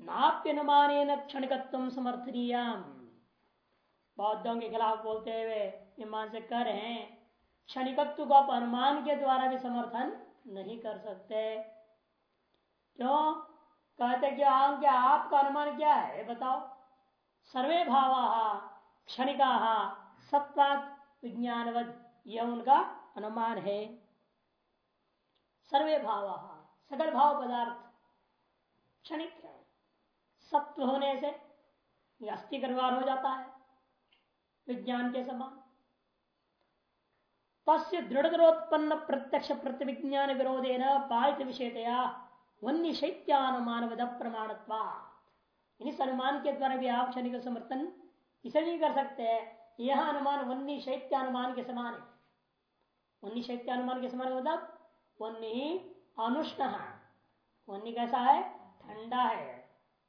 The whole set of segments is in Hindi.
नाप्यनुमान क्षणिकत्व समर्थनीय बौद्धों के खिलाफ बोलते हुए ईमान से कर हैं, क्षणिकत्व को आप अनुमान के द्वारा भी समर्थन नहीं कर सकते। क्यों? कहते कि आम क्या आपका अनुमान क्या है? बताओ। सर्वे भाव, क्षणिका, सत्वात, विज्ञानवद, यह उनका अनुमान है। सर्वे भाव, सकल भाव पदार्थ, क्षणिक सत्व होने से अस्थि व्यवहार हो जाता है, विज्ञान के समान। तस्य दृढ़ोत्पन्न प्रत्यक्ष प्रतिविज्ञान विरोधे न बाधित विषयतया वन्य शैत्यानुमान प्रमाण इस अनुमान के द्वारा भी आप क्षणिक समर्थन इसे नहीं कर सकते यह अनुमान वन्य शैत्यानुमान के समान है। वन्य शैत्यानुमान के समान मतलब वन्य अनुष्ण। वन्य कैसा है? ठंडा है।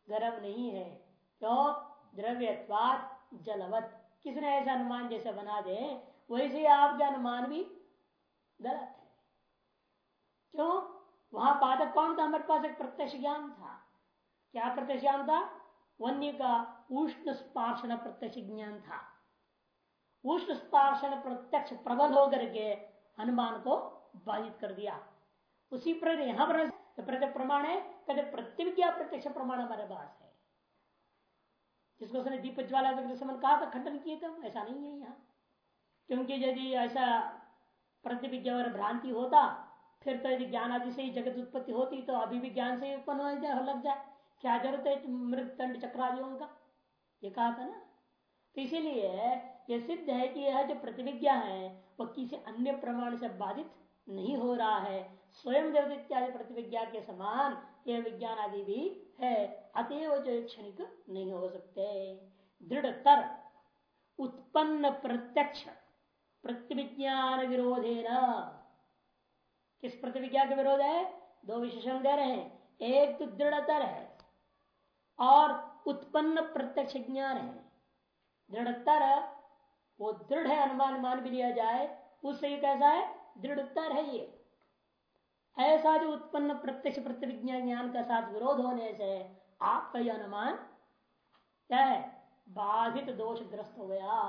गर्म नहीं है। क्यों? द्रव्यवाद जलवत। किसने ऐसा अनुमान जैसे बना दे? वैसे आपके अनुमान भी गलत है। क्यों? वहाँ बाधक कौन था? हमारे पास एक प्रत्यक्ष ज्ञान था। क्या प्रत्यक्ष ज्ञान था? वन्य का उष्ण स्पार्शन प्रत्यक्ष ज्ञान था। उष्ण स्पार्शन प्रत्यक्ष प्रबल होकर के अनुमान को बाधित कर दिया। उसी पर यहाँ पर प्रमाण है कहते प्रत्यविज्ञा प्रत्यक्ष प्रमाण हमारे पास है। जिसको उसने दीप ज्वाला कहा था, खंडन किए थे ऐसा नहीं है यहाँ। क्योंकि यदि ऐसा प्रतिविज्ञा और भ्रांति होता, फिर तो यदि ज्ञान आदि से ही जगत उत्पत्ति होती तो अभी भी ज्ञान से ही उत्पन्न हो जाए लग जाए। क्या ज़रूरत है मृत दंड चक्रादियों का? ये कहा था ना। तो इसीलिए यह सिद्ध है कि यह जो प्रतिविज्ञा है वह किसी अन्य प्रमाण से बाधित नहीं हो रहा है। स्वयं देव इत्यादि प्रतिविज्ञा के समान यह विज्ञान आदि भी है। अतएव जो क्षणिक नहीं हो सकते। दृढ़तर, उत्पन्न प्रत्यक्ष, प्रतिविज्ञान विरोधे न किस प्रतिविज्ञा के विरोध है? दो विशेषण दे रहे हैं। एक तो दृढ़तर है और उत्पन्न प्रत्यक्ष ज्ञान है। दृढ़तर, वो दृढ़ है, अनुमान मान भी लिया जाए, उससे कैसा है? दृढ़तर है ये। ऐसा जो उत्पन्न प्रत्यक्ष प्रतिविज्ञान ज्ञान का साथ विरोध होने से आपका यह अनुमान क्या है? बाधित दोष ग्रस्त हो गया।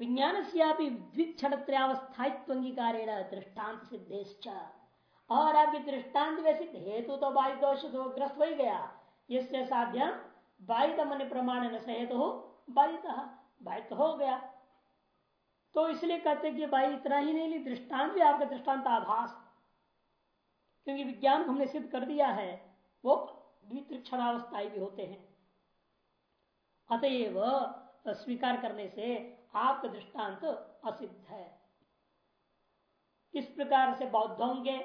विज्ञान से द्विक्षणत्रयावस्थायित्व अंगीकार दृष्टांत सिद्धेश्च। और आपकी दृष्टांत में सिद्ध हेतु तो बाधित दोष ग्रस्त हो गया। इससे साध्य मन प्रमाण न सहेत हो, बाधित बाधित हो गया। तो इसलिए कहते कि भाई इतना ही नहीं दृष्टांत भी आपका दृष्टांत आभास क्योंकि विज्ञान हमने सिद्ध कर दिया है, वो द्वितीक्षणावस्थाई भी होते हैं। अतएव, स्वीकार करने से आपका दृष्टांत असिद्ध है। इस प्रकार से बौद्धों के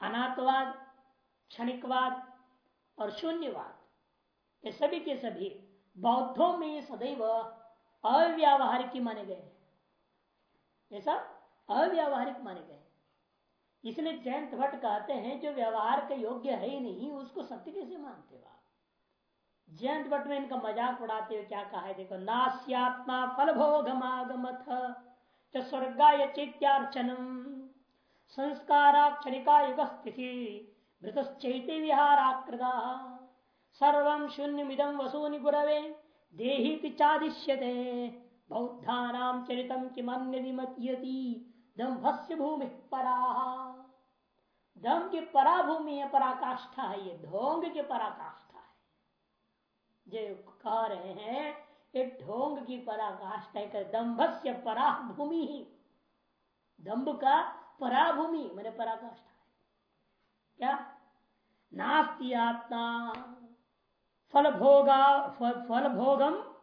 अनाथवाद क्षणिकवाद और शून्यवाद। ये सभी के सभी बौद्धों में सदैव अव्यावहारिक माने गए ये सब अव्यावहारिक माने गए इसलिए जयंत भट्ट कहते हैं, जो व्यवहार के योग्य है ही नहीं, उसको सत्य कैसे मानते हो जयंत भट्ट ने इनका मज़ाक उड़ाते हुए क्या कहा है, देखो, नास्यात्मा फल भोगमागमथ स्वर्गाय चैत्यार्चनम संस्काराक्षणिका युग स्थिति भृतश्चैत्य सर्व शून्यमिदम वसूनि गुरवे देही चादिश्यते बौद्धा दम्भस्य भूमि परा। दम की पराभूमि है पराकाष्ठा है, ये ढोंग की पराकाष्ठा है। जो कह रहे हैं, ये ढोंग की पराकाष्ठा है दम्भस्य पराभूमि ही। दम्भ का पराभूमि, मैंने पराकाष्ठा है। क्या? नास्ती आत्मा। फल भोगा, फल भोगम,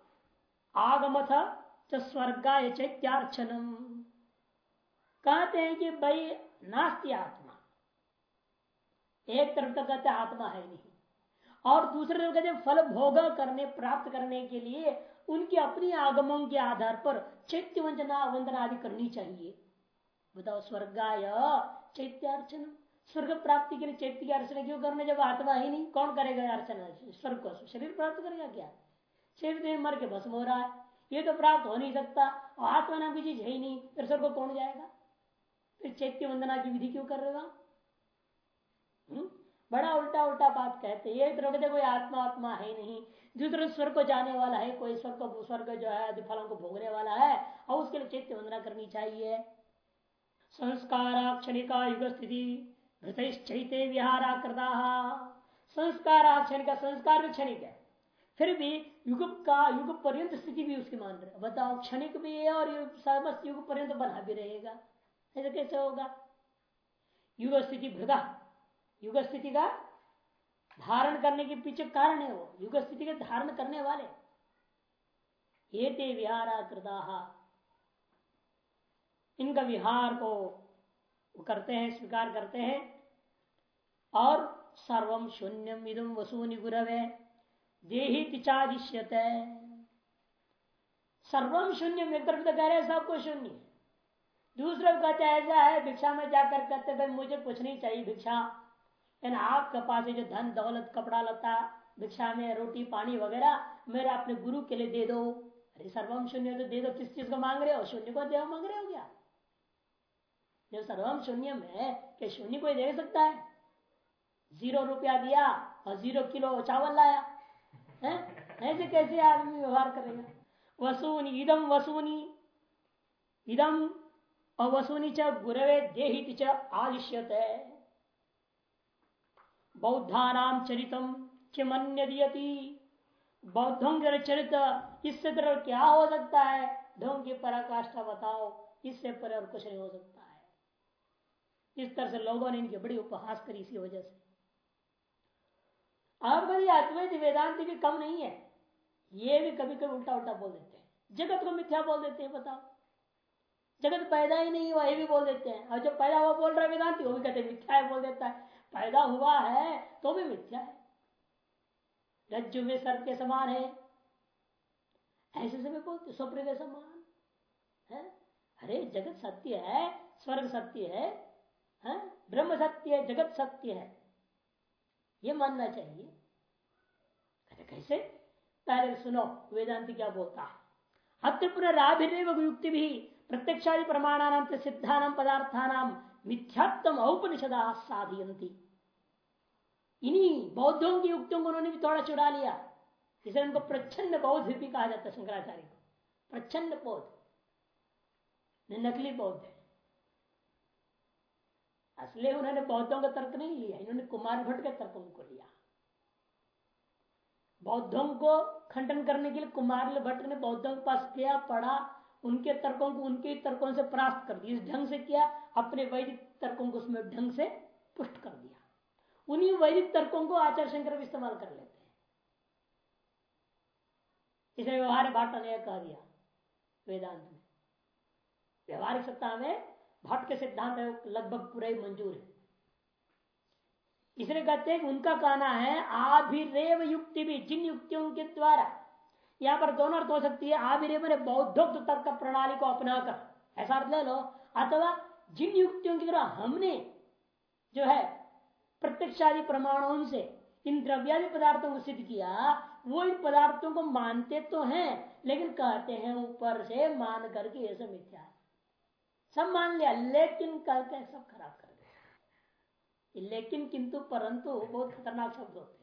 आगमथ स्वर्गा चैत्यार्चनम। कहते हैं कि भाई, नास्ती आत्मा। एक तरफ़ तो कहते आत्मा है नहीं। और दूसरे तरफ़ कहते फल भोग करने, प्राप्त करने के लिए उनकी अपनी आगमों के आधार पर चैत्य वंचना, वंदना आदि करनी चाहिए। बताओ, स्वर्गाय चैत्यार्चन स्वर्ग प्राप्ति के लिए चैत्य की अर्चना क्यों करने? जब आत्मा ही नहीं, कौन करेगा अर्चना? स्वर्ग को शरीर प्राप्त करेगा क्या? शरीर मर के भस्म हो रहा है। ये तो प्राप्त हो नहीं सकता। आत्मा नाम की चीज़ है ही नहीं, फिर स्वर्ग कौन जाएगा? फिर चैत्य वंदना की विधि क्यों कर रहे हो हम्म? बड़ा उल्टा उल्टा बात कहते हैं। एक तरफ़ कोई आत्मा आत्मा है नहीं। दूसरे स्वर्ग को जाने वाला है, कोई स्वर्ग को, स्वर्ग जो है आदि फलों को भोगने वाला है और उसके लिए चैत्य वंदना करनी चाहिए। संस्कार क्षणिका युग स्थिति चैत्य विहारा करता संस्कार क्षणिक संस्कार भी क्षणिक है। फिर भी युग का युग पर्यंत स्थिति भी उसकी मान रहे बताओ, क्षणिक भी है और समस्त युग पर्यंत बना भी रहेगा। ऐसे कैसे होगा? युग स्थिति भृदा युग स्थिति का धारण करने के पीछे कारण है वो। युग स्थिति के धारण करने वाले। ये ते विहारा कृदा इनका विहार को करते हैं, स्वीकार करते हैं। और सर्वम शून्यम इदम वसूनि गुरवे। देही तिचादिश्यत। सर्वम शून्य, एक तरफ़ तो कह रहे सबको शून्य। दूसरा कहते ऐसा है, भिक्षा में जाकर कहते भाई, मुझे कुछ नहीं चाहिए भिक्षा। लेकिन आपके पास जो धन, दौलत, कपड़ा लता भिक्षा में रोटी, पानी वगैरह, मेरे अपने गुरु के लिए दे दो। अरे सर्वम शून्य तो दे दो। किस चीज़ को मांग रहे हो? शून्य को देव मांग रहे हो क्या? जो सर्वम शून्य में क्या शून्य कोई दे सकता है। ज़ीरो रुपया दिया और ज़ीरो किलो चावल लाया। है? ऐसे कैसे आदमी व्यवहार करेगा? वसूनी इदम वसूनी। इदम और वसूनी च गुरवे देहित च आदिश्यत है बौद्धानाम चरितम किमन्य दियति बौद्धों के चरित इससे तरह क्या हो सकता है? ढोंग की पराकाष्ठा बताओ, इससे पर और कुछ नहीं हो सकता है। इस तरह से लोगों ने इनकी बड़ी उपहास करी इसी वजह से। और बड़ी अद्वैत वेदांत भी कम नहीं है। ये भी कभी कभी उल्टा उल्टा बोल देते हैं। जगत को मिथ्या बोल देते हैं, बताओ। जगत पैदा ही नहीं हुआ ये भी बोल देते हैं। और जब पैदा हुआ बोल रहा है वेदांति वो भी कहते मिथ्या है बोल देता है। पैदा हुआ है तो भी मिथ्या है। रज्जु में सर्प के समान है। ऐसे से भी बोलते स्वप्न के समान। है? अरे जगत सत्य है स्वर्ग सत्य है, है? ब्रह्म सत्य है जगत सत्य है। ये मानना चाहिए। अरे कैसे? पहले सुनो वेदांति क्या बोलता है? अत्र पुनराभिर्व युक्ति भी प्रत्यक्षादि प्रमाणानाम सिद्धानाम पदार्थानाम मिथ्यात्म औपनिषदा साधयंती इन्हीं बौद्धों की युक्तियों को उन्होंने भी थोड़ा चुरा लिया। इसे उनको प्रच्छन्न बौद्ध भी कहा जाता है शंकराचार्य को। प्रच्छन्न बौद्ध। नकली बौद्ध असली उन्होंने बौद्धों का तर्क नहीं लिया, इन्होंने कुमार भट्ट के तर्कों को लिया। बौद्धों को खंडन करने के लिए कुमार भट्ट ने बौद्धों के पास किया, पढ़ा उनके तर्कों को उनके तर्कों से प्राप्त कर दिया, इस ढंग से किया, अपने वैदिक तर्कों को उसमें ढंग से पुष्ट कर दिया। उन्हीं वैदिक तर्कों को आचार्य शंकर इस्तेमाल कर लेते हैं। इसे व्यवहार भाट ने कह दिया वेदांत में। व्यवहारिक सत्ता में भट्ट के सिद्धांत लगभग पूरे मंजूर है। इसलिए कहते हैं उनका कहना है, आभिरेव युक्ति भी, जिन युक्तियों के द्वारा यहाँ पर दोनों अर्थ हो सकती है आभिरेव ने बौद्धोक्त तर्क प्रणाली को अपना कर। ऐसा अर्थ ले लो। अथवा जिन युक्तियों की तरह हमने जो है, प्रत्यक्षादि प्रमाणों से इन द्रव्यादि पदार्थों को सिद्ध किया, वो इन पदार्थों को मानते तो हैं, लेकिन कहते हैं ऊपर से मान करके ये सब मिथ्या। है सब मान लिया, लेकिन करके सब खराब कर दिया। लेकिन किंतु परंतु बहुत खतरनाक शब्द होते हैं।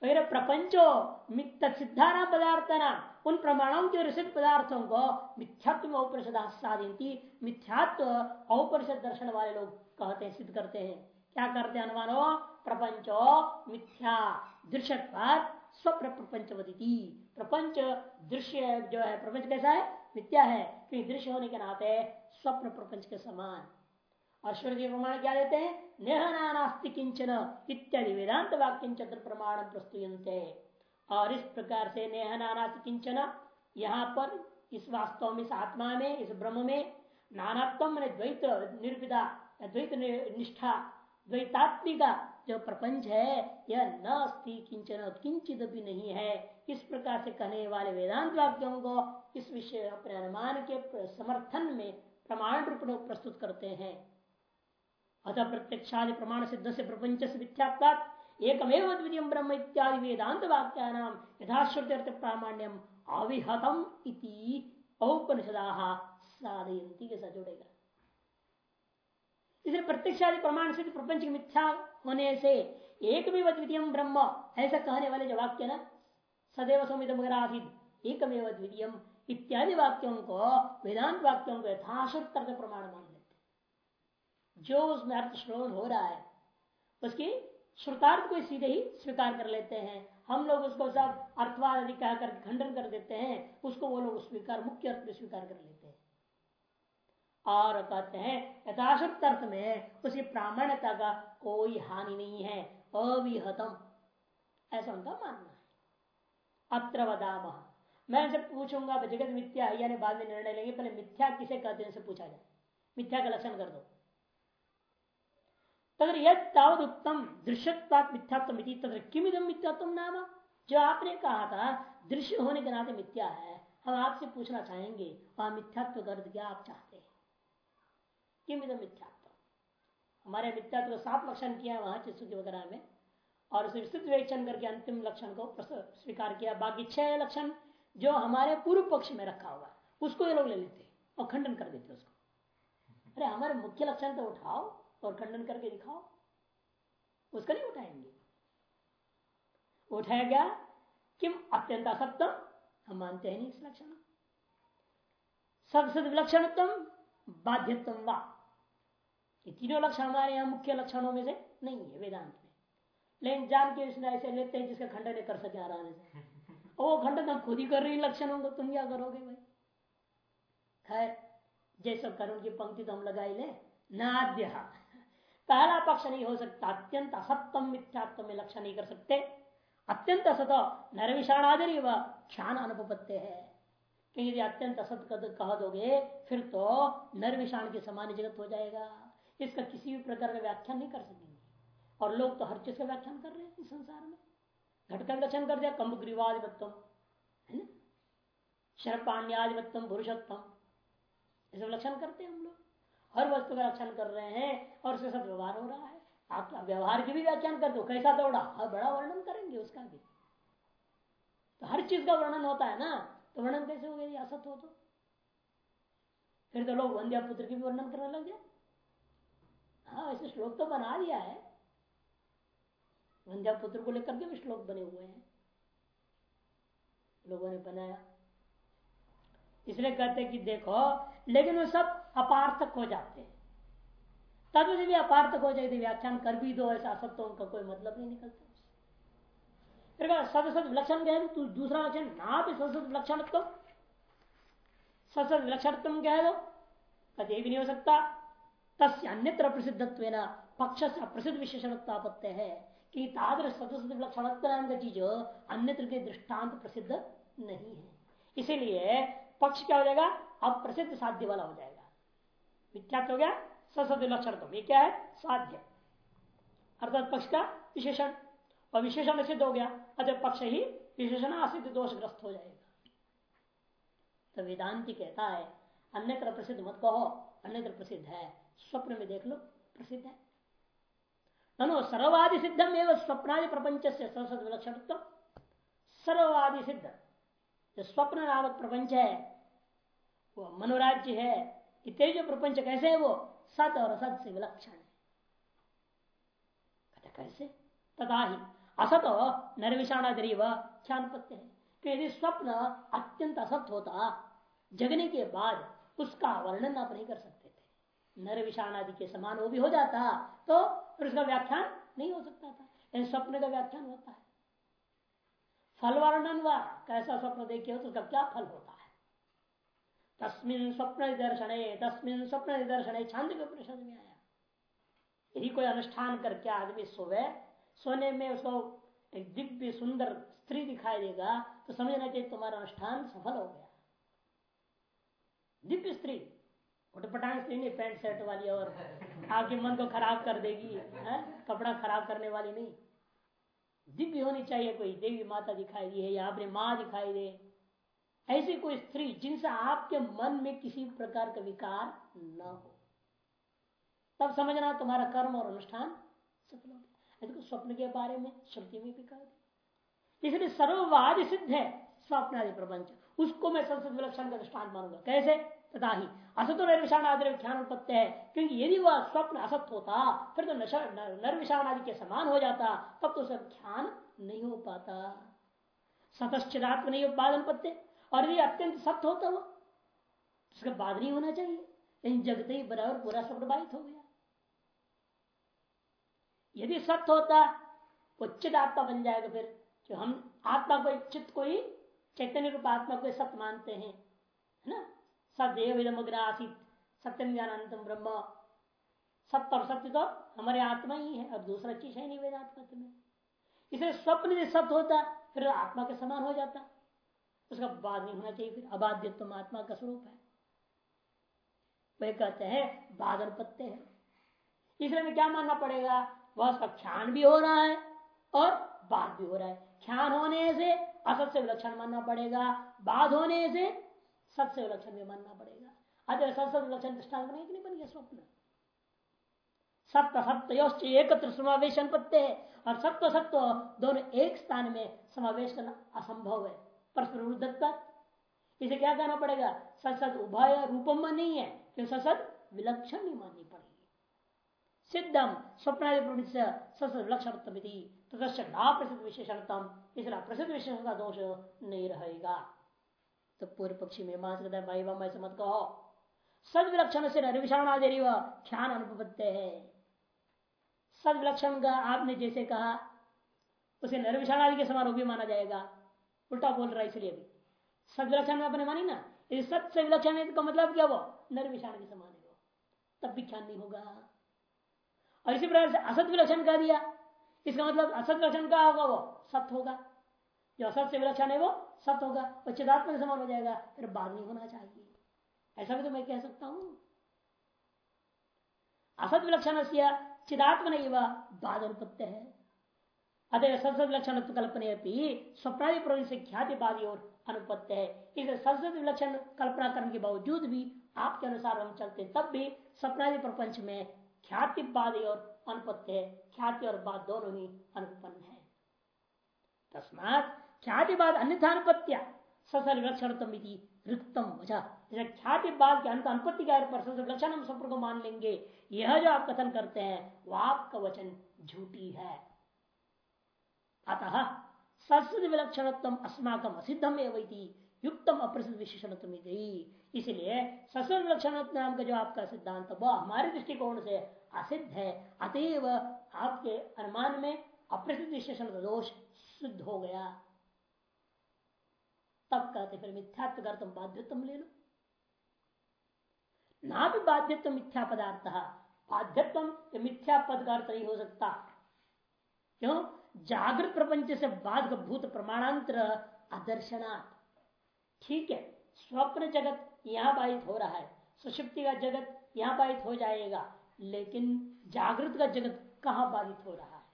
फिर प्रपंचो सिद्धाना पदार्थ ना उन प्रमाणों के रसित पदार्थों को मिथ्यात्व औपरिषद साधनती मिथ्यात्व औपरिषद दर्शन वाले लोग कहते हैं सिद्ध करते हैं। क्या करते हैं अनुमानो? प्रपंचो मिथ्या दृश्य स्वप्न प्रपंच दृश्य जो है, प्रपंच कैसा है? मिथ्या है। क्योंकि दृश्य होने के नाते स्वप्न प्रपंच के समान। और श्रुति प्रमाण क्या देते हैं? नेह नास्ति किंचन इत्यादि वेदांत वाक्य प्रमाण प्रस्तुत और इस प्रकार से नेह नास्ति किंचन यहाँ पर इस वास्तव में, इस आत्मा में, इस ब्रह्म में नानात्म द्वैत निर्विदा, द्वैत निष्ठा द्वैतात्मिका जो प्रपंच है, यह न अस्थि किंचन किंचित भी नहीं है। इस प्रकार से कहने वाले वेदांत वाक्यों को इस विषय अपने अनुमान के समर्थन में प्रमाण रूप प्रस्तुत करते हैं। अतः प्रत्यक्षादि प्रमाण सिद्ध से प्रपंच से मिथ्यात्ता एकमेव द्वितीय ब्रह्म इत्यादि वेदांत वाक्या यथाश्रुति अर्थ प्रामाण्यम अविहतम इति औपनिषदा साधयंती के साथ जोड़ेगा इसलिए प्रत्यक्ष आदि प्रमाण से प्रपंच की मिथ्या होने से एक भी द्वितीय ब्रह्म ऐसा कहने वाले जो वाक्य ना, सदैव समित आसिद एकमेव द्वितीय इत्यादि वाक्यों को, वेदांत वाक्यों को यथाशुद्ध प्रमाण मान जो उसमें अर्थ श्रोण हो रहा है, उसकी श्रुतार्थ को सीधे ही स्वीकार कर लेते हैं। हम लोग उसको सब अर्थवाद आदि कहकर खंडन कर देते हैं, उसको वो लोग स्वीकार, मुख्य अर्थ में स्वीकार कर लेते हैं। और कहते हैं, यथाशक्त अर्थ में उसी प्रामाण्यता का कोई हानि नहीं है, अविहतम। ऐसा उनका मानना है। अत्र मैं जब पूछूँगा, जगत मिथ्या यानी बाद में निर्णय लेंगे, पहले मिथ्या किसे कहते हैं पूछा जाए। मिथ्या का लक्षण कर दो। तदर यद मिथ्यात्म तदर किम इदम मिथ्यात्म नाम? जो आपने कहा था, दृश्य होने के नाते मिथ्या है, हम आपसे पूछना चाहेंगे, वहाँ मिथ्यात्व कर क्या आप चाहते हैं? किम इदम मिथ्यात्व? हमारे मिथ्यात्व को सात लक्षण किया वहाँ चित्सुकी वगैरह में, और उसे विस्तृत विवेचन करके अंतिम लक्षण को स्वीकार किया। बाकी छह लक्षण जो हमारे पूर्व पक्ष में रखा हुआ उसको ये लोग ले लेते और खंडन कर देते उसको। अरे हमारे मुख्य लक्षण तो उठाओ। और खंडन करके दिखाओ। उसका नहीं उठाएँगे। उठाया गया किम अत्यंत असत्यम हम मानते हैं नहीं इस लक्षण सबसे विलक्षणतम बाध्यत्म वा। ये तीनों लक्षण हमारे यहाँ मुख्य लक्षणों में से नहीं है वेदांत में। लेकिन जान के इसने ऐसे लेते हैं जिसका खंडन कर सके आराम से। वो खंडन हम खुद ही कर रही लक्षणों को। तुम क्या करोगे भाई? खैर जैसा करुण की पंक्ति तो हम लगाई ले। नाद्य। पहला पक्ष नहीं हो सकता, अत्यंत असत्यम मिथ्यात्व में लक्ष्य नहीं कर सकते। अत्यंत असत, नरविषाणादि व क्षान अनुपत्य है। यदि अत्यंत असत कह दोगे, फिर तो नरविषाण के समान जगत हो जाएगा। इसका किसी भी प्रकार का व्याख्यान नहीं कर सकेंगे। और लोग तो हर चीज़ का व्याख्यान कर रहे हैं इस संसार में। घटका लक्षण कर दिया कम्ब ग्रीवाधिपत्यम है ना? शरपाण्याधिपत्यम पुरुषोत्तम। ऐसे लक्षण करते हैं हम लोग। हर वस्तु का रक्षण कर रहे हैं और उसके साथ व्यवहार हो रहा है। आप व्यवहार की भी व्याख्यान कर दो, कैसा दौड़ा? हर बड़ा वर्णन करेंगे उसका भी। तो हर चीज़ का वर्णन होता है ना? तो वर्णन कैसे हो गया असत हो तो? फिर तो लोग वंद्या पुत्र की भी वर्णन करने लग जाए। हाँ ऐसे श्लोक तो बना दिया है। वंद्या पुत्र को लेकर के भी श्लोक बने हुए हैं। लोगों ने बनाया। इसलिए कहते कि देखो लेकिन वो सब अपार्थक हो जाते हैं। तब भी अपार्थक हो जाए व्याख्यान कर भी दो, ऐसा असत्यों का कोई मतलब नहीं निकलता। फिर सदसद विलक्षण कह दो दूसरा लक्षण ना भी सदसद विलक्षण तो सदसद विलक्षण तुम कह दो, कभी भी नहीं हो सकता। तस् अन्यत्र प्रसिद्धत्व पक्ष से प्रसिद्ध विशेषणत्वापत्य है। कि तादर सदस्य विलक्षण नाम चीज़ अन्यत्र के दृष्टांत प्रसिद्ध नहीं है। इसीलिए पक्ष क्या हो जाएगा? अब प्रसिद्ध साध्य वाला हो जाएगा। विख्यात हो गया, ससद लक्षण तो। ये क्या है? साध्य। अर्थात पक्ष का विशेषण। और विशेषण सिद्ध हो गया। अतः पक्ष ही विशेषण असिद्ध दोषग्रस्त हो जाएगा। तो वेदांति कहता है, अन्यत्र प्रसिद्ध मत कहो, अन्यत्र प्रसिद्ध है। स्वप्न में देख लो, प्रसिद्ध है। नो सर्ववादि सिद्धम एवं स्वप्नादि प्रपंच से सरस्वत विलक्षण सर्ववादि सिद्ध जो स्वप्न नामक प्रपंच है, वो मनोराज्य है इतने जो प्रपंच कैसे है वो? सत और असत से विलक्षण है। कैसे? तथा ही असत निर्विषाणादरी व ख्यानपत्य है। कि यदि स्वप्न अत्यंत असत होता, जगने के बाद उसका वर्णन आप नहीं कर सकते थे। नर विषाणादि के समान वो भी हो जाता तो उसका व्याख्यान नहीं हो सकता था। स्वप्न का व्याख्यान होता है फल वर्णन व कैसा स्वप्न देखे हो तो उसका क्या फल होता है? तस्मिन स्वप्न निदर्शन, तस्मिन स्वप्न निदर्शन, छांद के परिषद में आया। यदि कोई अनुष्ठान करके आदमी सोवे, सोने में उसको एक दिव्य सुंदर स्त्री दिखाई देगा तो समझना चाहिए तुम्हारा अनुष्ठान सफल हो गया। दिव्य स्त्री, उठपटांग स्त्री नहीं, पैंट शर्ट वाली और आपके मन को खराब कर देगी, है? कपड़ा खराब करने वाली नहीं। दिव्य होनी चाहिए, कोई देवी माता दिखाई दी है या आपने माँ दिखाई दे। ऐसी कोई स्त्री जिनसे आपके मन में किसी प्रकार का विकार न हो। तब समझना तुम्हारा कर्म और अनुष्ठान सफल हो गया। स्वप्न के बारे में श्रुति में भी कहा इसलिए सर्ववाद सिद्ध है स्वप्न आदि प्रपंच। उसको मैं संस्कृत विलक्षण का दृष्टान मानूँगा। कैसे? तथा ही असत निर्विषाण आदि ख्यान उत्पत्ति है। क्योंकि यदि वह स्वप्न असत होता, फिर तो निर्विषाण आदि के समान हो जाता, तब तो उसका ख्यान नहीं हो पाता। सतश्चिदात्म नहीं उत्पादन पत्ते। और यदि अत्यंत सत्य होता वो उसका बाद नहीं होना चाहिए। लेकिन जगते ही बराबर पूरा स्वप्न बाधित हो गया। यदि सत्य होता, वो चित आत्मा बन जाएगा फिर। जो हम आत्मा को चित्त को ही चैतन्य रूप आत्मा को सत्य मानते हैं, है ना? सदैव आसित सत्यम ज्ञान ब्रह्म। सत्य और सत्य तो हमारे आत्मा ही है, अब दूसरा चीज़ है नहीं वेदांत मत में। इसे स्वप्न यदि सत्य होता, फिर आत्मा के समान हो जाता। उसका बाद नहीं होना चाहिए, फिर अबाध्यत्व आत्मा का स्वरूप है। वह कहते हैं बादल पत्ते हैं। इसलिए में क्या मानना पड़ेगा? वह उसका ख्यान भी हो रहा है और बात भी हो रहा है। ख्यान होने से असत से विलक्षण मानना पड़ेगा। बाद होने से सत से विलक्षण भी मानना पड़ेगा। अतः सत विलक्षण दृष्टान बनेगा नहीं बन गया स्वप्न। सत्य सत्य एकत्र समावेशन पत्ते है, और सत्य सत्य दोनों एक स्थान में समावेश करना असंभव है। परस्पर विरुद्धता इसे क्या कहना पड़ेगा? ससद उभय रूपम नहीं है क्योंकि सत्सत विलक्षण नहीं माननी पड़ेगी। सिद्धम स्वप्न ससद विलक्षण प्रसिद्ध विशेषणतम इसलिए प्रसिद्ध विशेषण का दोष नहीं रहेगा। तो पूर्व पक्षी में मांस कहता है, भाई मैं मत कहो। सद विलक्षण से निर्विषाणादेरी ख्यान अनुपत्य है सद विलक्षण का आपने जैसे कहा, उसे निर्विषाणादि के समारोह भी माना जाएगा। उल्टा बोल रहा है इसलिए भी। सद विलक्षण में अपने मानी ना? यदि सत से विलक्षण का मतलब क्या वो निर्विषाण के समान है तब भी ख्यान नहीं होगा। और इसी प्रकार से असत विलक्षण का दिया। इसका मतलब असत विलक्षण का होगा वो? सत्य होगा। जो असत से विलक्षण है वो सत्य होगा वो चिदात्म के समान हो जाएगा, फिर बाद नहीं होना चाहिए। ऐसा भी तो मैं कह सकता हूँ। असत विलक्षण से चिदात्म नहीं वह बाद अनुपत्य है। अतः सत्सद विलक्षण कल्पने स्वप्नादि प्रवृत्ति से ख्याति बाद अनुपत्य है। इसे सत्सद विलक्षण कल्पना करने के बावजूद भी आपके अनुसार हम चलते तब भी स्वप्नादि प्रपंच में ख्याति बाद और अनुपत्य है। ख्याति और बाद दोनों ही अनुपन्न है। तस्मात ख्याति बाद अन्यथा ससल विलक्षणतम रिक्तम वजह ख्याति बाद के अंत अनुपत्ति के आधार पर ससल विलक्षण संपर्क को मान लेंगे, यह जो आप कथन करते हैं वह आपका वचन झूठी है। अतः सत्सद विलक्षणत्म अस्माकम असिद्धम एवं युक्तम अप्रसिद्ध विशेषण इसलिए ससल विलक्षण नाम का जो आपका सिद्धांत, वह हमारे दृष्टिकोण से असिद्ध है। अतएव आपके अनुमान में अप्रसिद्ध विशेषण का दोष सिद्ध हो गया। तब कहते, फिर मिथ्यात्व कर तुम बाध्यत्व ले लो। ना भी बाध्यत्व मिथ्या पदार्थ बाध्यत्व मिथ्या पद का अर्थ नहीं हो सकता। क्यों? जागृत प्रपंच से बाद भूत प्रमाणांतर आदर्शनाथ ठीक है, स्वप्न जगत यहाँ बाधित हो रहा है, सुषुप्ति का जगत यहाँ बाधित हो जाएगा, लेकिन जागृत का जगत कहाँ बाधित हो रहा है?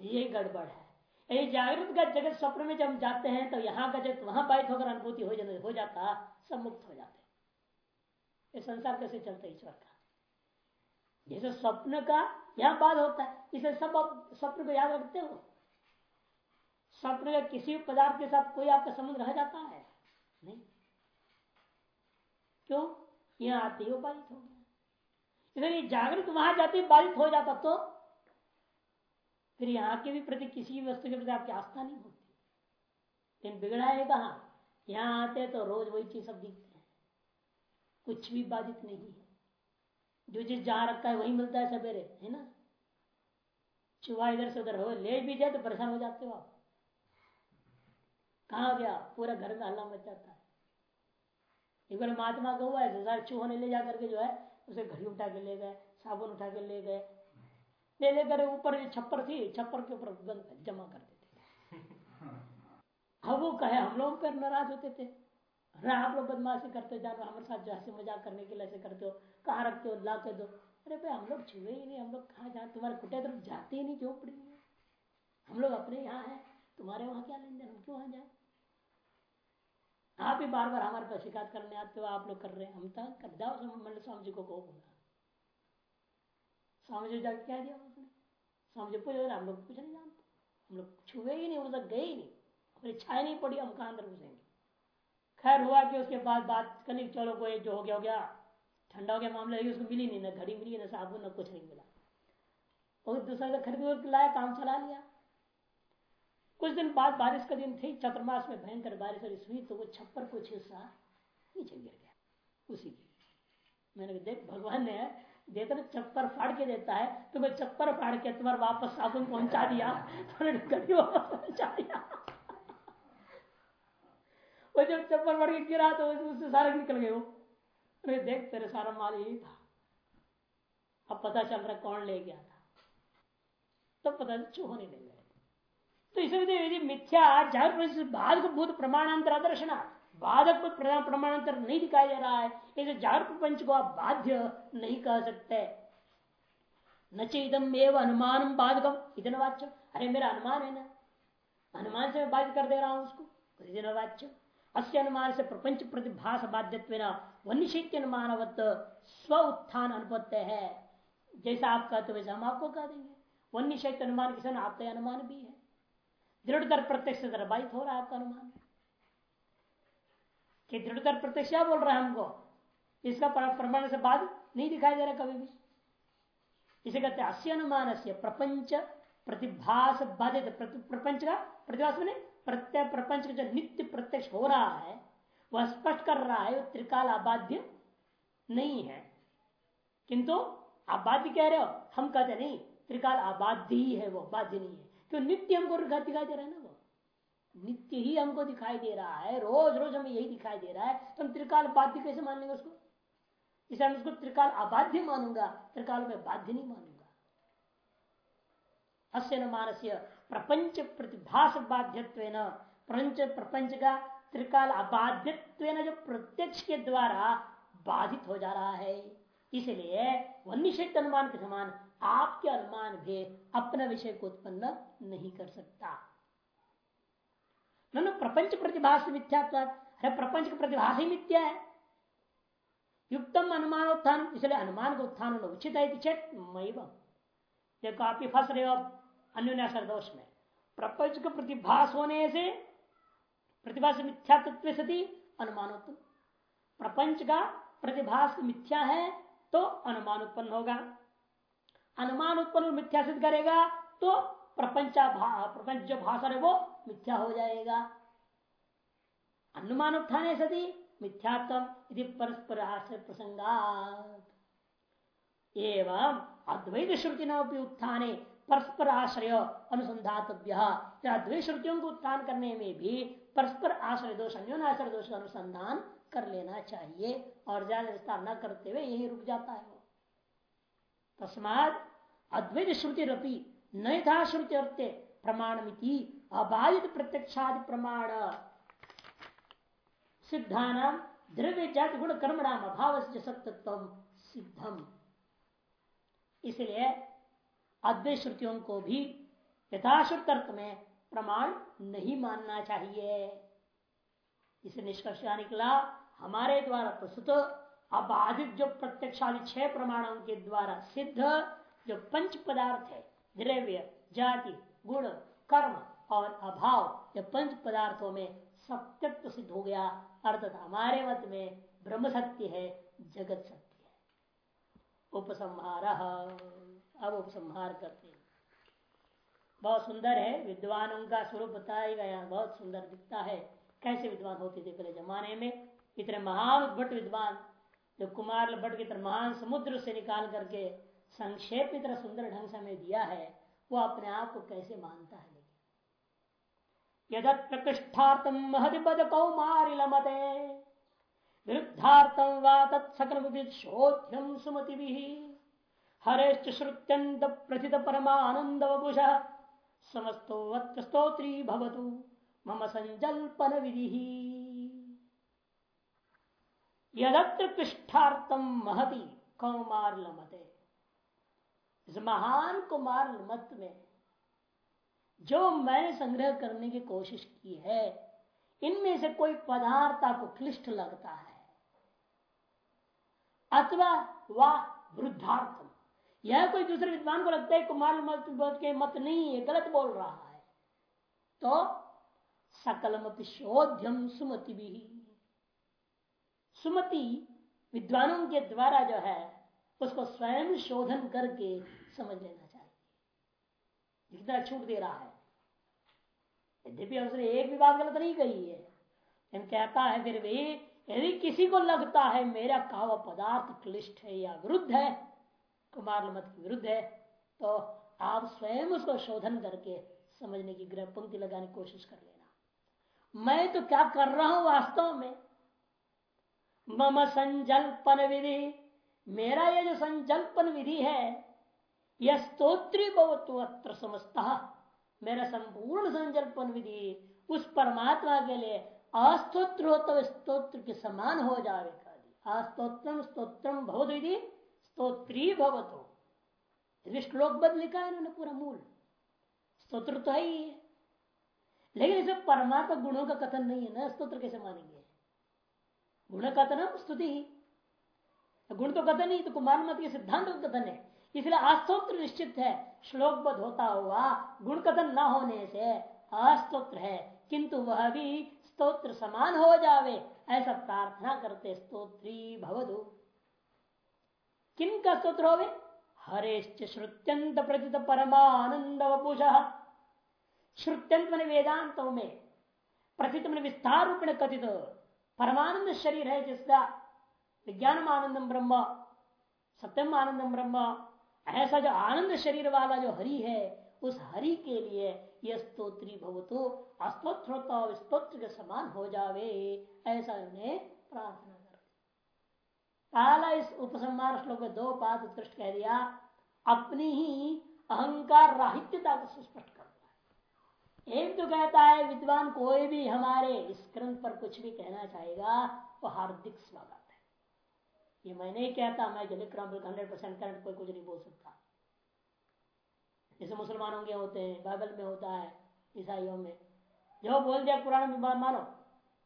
ये गड़बड़ है। यही जागृत का जगत स्वप्न में जब जाते हैं तो यहाँ का जगत वहाँ बाधित होकर अनुभूति हो जाने हो जाता, सब मुक्त हो जाते ये संसार कैसे चलता ईश्वर का? जैसे स्वप्न का यहाँ बाध होता है, इसे सब आप स्वप्न को याद रखते हो। स्वप्न का किसी पदार्थ के साथ कोई आपका संबंध रह जाता है? नहीं। क्यों? यहाँ आते ही बाधित हो गया। जागृत वहाँ जाते बाधित हो जाता तो फिर यहाँ के भी प्रति किसी भी वस्तु के प्रति आपकी आस्था नहीं होती। लेकिन बिगड़ा है कहा? यहाँ आते तो रोज वही चीज़ सब दिखते हैं। कुछ भी बाधित नहीं है। जो चीज़ जहाँ रखा है वही मिलता है सवेरे, है ना? चुहा इधर से उधर हो, ले भी जाए तो परेशान हो जाते हो आप। कहा गया? पूरा घर में हल्ला मच जाता है। एक बार महात्मा का हुआ है चूहों ने ले जा करके जो है, उसे घड़ी उठा के ले गए, साबुन उठा के ले गए ले लेकर ऊपर जो छप्पर थी छप्पर के ऊपर जमा कर देते अब वो कहे हम लोग पर नाराज़ होते थे। अरे आप लोग बदमाशी करते जानो हमारे साथ जो हँसी मज़ाक करने के लिए ऐसे करते हो कहाँ रखते हो ला के दो। अरे भाई हम लोग छुए ही नहीं हम लोग कहाँ जाए तुम्हारे कुटे तरफ़ जाते ही नहीं झोपड़ी में हम लोग अपने यहाँ है तुम्हारे वहाँ क्या लेन देन हम क्यों वहाँ जाए? आप ही बार बार हमारे पास शिकायत करने आते हो आप लोग कर रहे हैं हम तक कर जाओ मंडल स्वामी जी को कहो। बोला स्वामी जी जाके क्या दिया उसने। स्वामी जी पूछे, हम लोग कुछ नहीं जानते। हम लोग छुए ही नहीं उधर गए ही नहीं। अपनी छाए नहीं पड़ी, हम कहा अंदर घुसेंगे? खैर, हुआ कि उसके बाद बात करने चलो कोई जो हो गया हो गया। ठंडा हो गया मामला उसको मिली नहीं, ना घड़ी मिली, ना साबुन, ना कुछ नहीं मिला। और दूसरा से खरीद लाया, काम चला लिया। कुछ दिन बाद बारिश का दिन थी, चतुर्मास में भयंकर बारिश हुई तो वो छप्पर कुछ हिस्सा नीचे गिर गया, उसी की मैंने देख, भगवान ने ना चप्पर फाड़ के देता है तो मैं चप्पर फाड़ के तुम्हारे वापस साबुन पहुँचा दिया। कभी वापस पहुँचा दिया। वो जब चप्पर फाड़ के गिरा तो उससे सारे निकल गए वो। अरे देख, तेरे सारा माल यही था। अब पता चल रहा कौन ले गया था। तब तो पता चल होने लगे तो यदि मिथ्या जागृत बाद को भूत प्रमाणांतर आदर्शना बाधक प्रमाणांतर नहीं दिखाई दे रहा है। इसे जागृत प्रपंच को आप बाध्य नहीं कह सकते। न चेदम एवं अनुमान बाधकम। इतना वाच्य। अरे मेरा अनुमान है ना। अनुमान से मैं बाध्य कर दे रहा हूँ उसको। वाच्य। अस्य अनुमान से प्रपंच प्रतिभास बाध्यत्व वन्यशैत्य अनुमानवत स्व उत्थान अनुपत्य है। जैसा आप कहते वैसे हम आपको कह देंगे। वन्य शैत्य अनुमान के समय आपका अनुमान भी है। दृढ़तर प्रत्यक्ष बाधित हो रहा है आपका अनुमान। कि दृढ़तर प्रत्यक्ष बोल रहा है हमको। इसका प्रमाण से बाद नहीं दिखाई दे रहा कभी भी। इसे कहते अस्य अनुमान से प्रपंच प्रतिभास बाधित। प्रपंच का प्रतिभास में प्रत्यय प्रपंच का जो नित्य प्रत्यक्ष हो रहा है, वह स्पष्ट कर रहा है, वो त्रिकाल अबाध्य नहीं है। किंतु आप बाध्य कह रहे हो, हम कहते नहीं, त्रिकाल अबाध्य ही है वो, बाध्य नहीं है। क्यों नित्य हमको दिखाई दे रहा है ना नित्य ही हमको दिखाई दे रहा है, रोज रोज हमें यही दिखाई दे रहा है तो हम त्रिकाल बाध्य कैसे मान लेंगे उसको? इसे हम उसको त्रिकाल अबाध्य मानूँगा, त्रिकाल में बाध्य नहीं मानूँगा। अस्य न मानस्य प्रपंच प्रतिभास बाध्यत्व प्रपंच प्रपंच का त्रिकाल अबाध्यत्व जो प्रत्यक्ष के द्वारा बाधित हो जा रहा है। इसलिए वन्यशक्त अनुमान के समान आपके अनुमान भी अपना विषय को उत्पन्न नहीं कर सकता। न प्रपंच प्रतिभास मिथ्या अरे प्रपंच का प्रतिभास ही मिथ्या है। युक्तम अनुमान उत्थान इसलिए अनुमान का उत्थान होना उचित है चेत देखो आप ही फंस रहे हो अन्य दोष में। प्रपंच का प्रतिभास होने से प्रतिभा से मिथ्यात्व सती अनुमानोत्तम प्रपंच का प्रतिभास मिथ्या है तो अनुमान उत्पन्न होगा। अनुमान उत्पन्न मिथ्या सिद्ध करेगा तो प्रपंचा प्रपंच जो भाषा है वो मिथ्या हो जाएगा। अनुमान उत्थाने सती मिथ्यात्म परस्पर आश्रय प्रसंगा एवं अद्वैत श्रुति न उत्थाने परस्पर आश्रय अनुसंधातव्य। द्वैत श्रुतियों को उत्थान करने में भी परस्पर आश्रय दोष अन्योनाश्रय दोष का अनुसंधान कर लेना चाहिए और ज़्यादा विस्तार न करते हुए यही रुक जाता है वो। तस्मात अद्वैत श्रुति रपी न था श्रुति अर्थ प्रमाण मिति अबाधित प्रत्यक्षादि प्रमाण। सिद्धान द्रव्य जाति गुण कर्मणाम अभाव से सत्यत्व सिद्धम। इसलिए अद्वैत श्रुतियों को भी यथाश्रुत अर्थ में प्रमाण नहीं मानना चाहिए। इसे निष्कर्ष निकला, हमारे द्वारा प्रस्तुत अबाधित जो प्रत्यक्षादि छह प्रमाणों के द्वारा सिद्ध जो पंच पदार्थ है द्रव्य, जाति, गुण, कर्म और अभाव ये पंच पदार्थों में सत्यत्व सिद्ध हो गया। अर्थात हमारे मत में ब्रह्म सत्य है, जगत सत्य है। उपसंहार। अब उपसंहार करते हैं। बहुत सुंदर है, विद्वानों का स्वरूप बताया गया बहुत सुंदर दिखता है। कैसे विद्वान होते थे पहले जमाने में? इतने महान भट्ट विद्वान, जो कुमार भट्ट की तरह महान समुद्र से निकाल करके संक्षेप की तरह सुंदर ढंग से हमें दिया है, वो अपने आप को कैसे मानता है? यदत प्रकृष्ठार्थम महदिपद कौमारिलमते विरुद्धार्थम वा तत्सकल शोध्यम सुमति हरेश्च श्रुत्यंत प्रथित परमानंद वपुष, समस्तो स्तोत्री भवतु, मम संजल्पन विधि। यदत्र पृष्ठार्थम महति कौमार लमते इस महान कुमार मत में जो मैंने संग्रह करने की कोशिश की है, इनमें से कोई पदार्थ आपको क्लिष्ट लगता है। अथवा वह वृद्धार्थम। यह कोई दूसरे विद्वान को लगता है, कुमार मत के मत नहीं है गलत बोल रहा है। तो सकलम शोध्यम सुमति भी। सुमति विद्वानों के द्वारा जो है, उसको स्वयं शोधन करके समझ लेना चाहिए। जितना छूट दे रहा है। यद्यपि उसने एक भी बात गलत नहीं कही है, लेकिन कहता है, फिर भी, यदि किसी को लगता है मेरा कहा पदार्थ क्लिष्ट है या विरुद्ध है, कुमार मत के विरुद्ध है तो आप स्वयं उसको शोधन करके समझने की ग्रह पंक्ति लगाने की कोशिश कर लेना। मैं तो क्या कर रहा हूँ वास्तव में? मम संजल्पन विधि, मेरा ये जो संजल्पन विधि है यह स्त्रोत्री समझता मेरा संपूर्ण संजल्पन विधि उस परमात्मा के लिए अस्तोत्र हो तो स्त्रोत्र के समान हो जाएगा अस्तोत्रम स्त्रोत्रम भवत विधि भवतो। श्लोकबद्ध लिखा है, इन्होंने पूरा मूल। स्त्रोत्र तो है ही है। लेकिन इसमें परमात्मा गुणों का कथन नहीं है, ना स्त्रोत्र कैसे मानेंगे? गुण कथन स्तुति। ही गुण तो कथन ही तो कुमार मत के सिद्धांत कथन है। इसलिए अस्तोत्र निश्चित है। श्लोकबद्ध होता हुआ गुण कथन न होने से अस्तोत्र है। किंतु वह भी स्तोत्र समान हो जावे, ऐसा प्रार्थना करते स्तोत्री भवदु किन का स्तोत्र होवे? हरेश्च श्रुत्यंत प्रचित परमानंद वपुष। श्रुत्यंत मन वेदांतों में प्रथित मन विस्तार रूप में कथित परमानंद शरीर है जिसका विज्ञान आनंदम ब्रह्म सत्यम आनंदम ब्रह्म ऐसा जो आनंद शरीर वाला जो हरि है, उस हरि के लिए यह स्तोत्री भवतो अस्तोत्र स्त्रोत्र के समान हो जावे, ऐसा उन्हें प्रार्थना कर पहला इस उपसंहार श्लोक दो बात उत्कृष्ट कह दिया, अपनी ही अहंकार राहित्यता को स्पष्ट कर दिया एक तो कहता है, विद्वान कोई भी हमारे इस ग्रंथ पर कुछ भी कहना चाहेगा, वो हार्दिक स्वागत। है ये मैं नहीं कहता मैं जो लिख रहा हूँ हंड्रेड परसेंट करंट कोई कुछ नहीं बोल सकता। जैसे मुसलमानों के होते हैं बाइबल में होता है ईसाइयों में। जो बोल दिया कुरान में मानो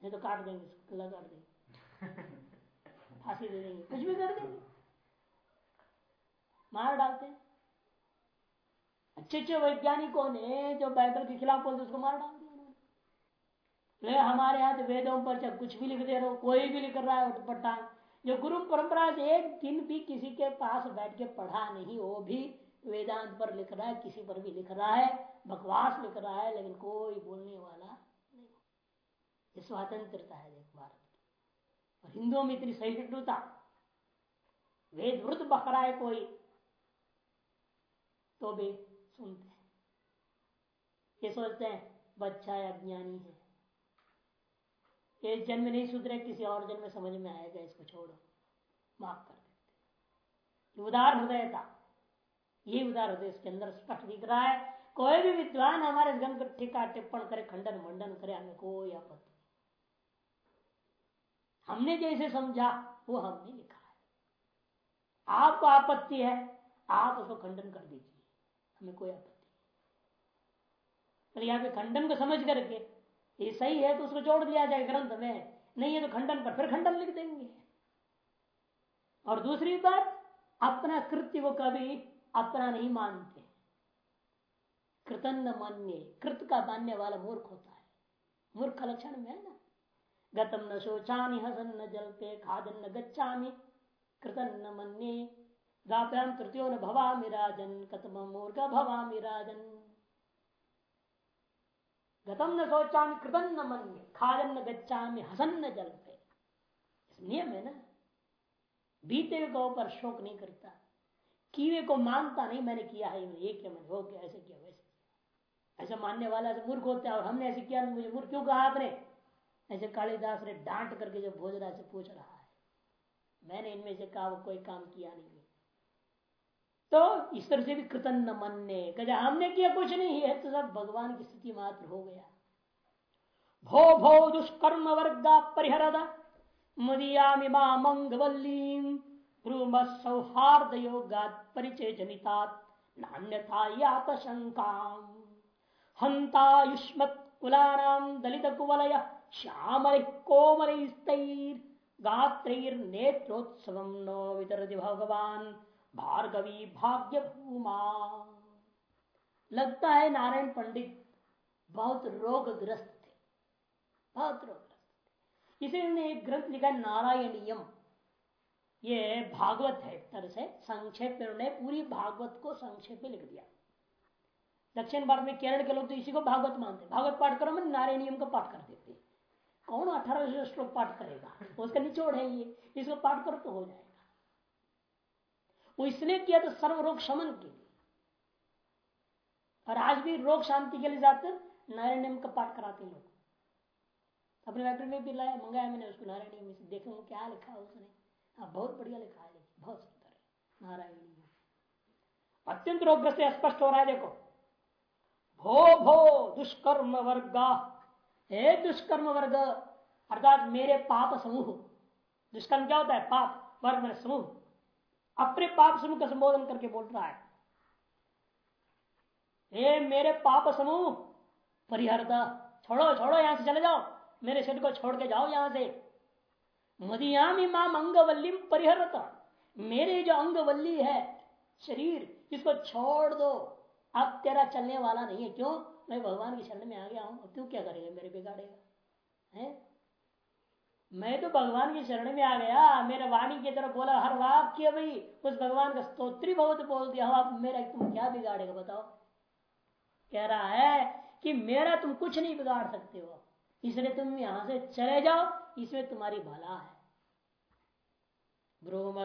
नहीं तो काट देंगे किला काट देंगे। फांसी दे देंगे कुछ भी कर देंगे। मार डालते हैं। अच्छे अच्छे वैज्ञानिकों ने जो बाइबल के खिलाफ बोलते उसको मार डाल दिया हमारे यहाँ तो वेदों पर चाहे कुछ भी लिख दे रहे हो कोई भी लिख रहा है पट्टा जो गुरु परंपरा से एक दिन भी किसी के पास बैठ के पढ़ा नहीं, वो भी वेदांत पर लिख रहा है, किसी पर भी लिख रहा है, बकवास लिख रहा है, लेकिन कोई बोलने वाला नहीं। स्वतंत्रता है देख भारत की और हिंदुओं में इतनी सहिष्णुता वेद वृद्ध बक रहा है कोई तो भी सुनते हैं। ये सोचते हैं, बच्चा है अज्ञानी है। ये जन्म नहीं सुधरे, किसी और जन्म समझ में आएगा, इसको छोड़ो। माफ़ कर देते। उदार हृदयता ये उदाहरण इसके अंदर स्पष्ट दिख रहा है। कोई भी विद्वान हमारे ग्रंथ को टीका, टिप्पण करे, खंडन मंडन करे, हमें कोई आपत्ति हमने जैसे समझा, वो हमने लिखा है। आपको आपत्ति है, आप उसको खंडन कर दीजिए। हमें कोई आपत्ति पर पे खंडन को समझ करके ये सही है तो उसको जोड़ दिया जाए ग्रंथ में। नहीं है तो खंडन पर फिर खंडन लिख देंगे। और दूसरी बात, अपना कृत्य को कभी अपना नहीं मानते। कृतन मान्य। कृत का मानने वाला मूर्ख होता है। मूर्ख लक्षण में है ना। गतम न शोचामी हसन न जलते, खादन न गच्छामी कृतन न मन्ये। गाप्याम तृतीयो न भवा मिराजन कतम मूर्ख भवा मिराजन गतम न सोचामी कृतन न मन्ये खादन न गच्छामी, हसन न जलते नियम है ना? बीते हुए गौ पर शोक नहीं करता। कीवे को मानता नहीं, मैंने किया है ये किया, मैंने हो गया ऐसे किया, वैसे ऐसा मानने वाला ऐसे मूर्ख होते हैं, और हमने ऐसे किया, मुझे मूर्ख क्यों कहा आपने? ऐसे कालिदास ने डांट करके जब भोजरा से पूछ रहा है, मैंने इनमें से कहा, वो कोई काम किया नहीं है। तो इस तरह से भी कृतन न मनने कहा हमने किया कुछ नहीं है तो सब भगवान की स्थिति मात्र हो गया। भो भो दुष्कर्म वर्गा परिहरदा सौहार्द परिचय दलित कुवलय श्यामल कोमल गात्र नेत्रोत्सव नो वितरति भगवान। भार्गवी भाग्य भूमा। लगता है नारायण पंडित बहुत रोगग्रस्त थे। बहुत रोगग्रस्त इसीलिए एक ग्रंथ लिखा नारायणीयम। ये भागवत है तरह से संक्षेप में उन्होंने पूरी भागवत को संक्षेप में लिख दिया। दक्षिण भारत में केरल के लोग तो इसी को भागवत मानते भागवत पाठ करो मैं नारायणियम का पाठ कर देते कौन अठारह श्लोक पाठ करेगा? उसका निचोड़ है ये। इसको पाठ करो तो हो जाएगा। वो इसलिए किया तो सर्व रोग शमन के लिए। और आज भी रोग शांति के लिए जाते नारायण का पाठ कराते लोग। अपने लाइब्रेरी में भी लाया, मंगाया मैंने उसको नारायणी में से। देखो क्या लिखा है उसने। हाँ बहुत बढ़िया लिखा है बहुत सुंदर है, नारायणी अत्यंत रोगग्रस्त स्पष्ट हो रहा है, देखो। भो भो, दुष्कर्म वर्ग। हे दुष्कर्म वर्ग, अर्थात मेरे पाप समूह। दुष्कर्म क्या होता है? पाप, वर्ग, समूह। अपने पाप समूह का संबोधन करके बोल रहा है। हे मेरे पाप समूह परिहरता छोड़ो छोड़ो यहाँ से चले जाओ। मेरे शरीर को छोड़ के जाओ यहाँ से। मदियामी माम अंगवल्ली परिहरता। मेरे जो अंगवल्ली है, शरीर, इसको छोड़ दो। अब तेरा चलने वाला नहीं है। क्यों? मैं भगवान की शरण में आ गया हूँ। तू क्या करेगा? मेरे बिगाड़ेगा। है? मैं तो भगवान की शरण में आ गया। मेरे वाणी की तरफ़ बोला, हर वाक्य भाई उस भगवान का स्तोत्री बहुत बोल दिया अब मेरा तुम क्या बिगाड़ेगा बताओ? कह रहा है कि मेरा तुम कुछ नहीं बिगाड़ सकते हो। इसलिए तुम यहाँ से चले जाओ। इसमें तुम्हारी भला है।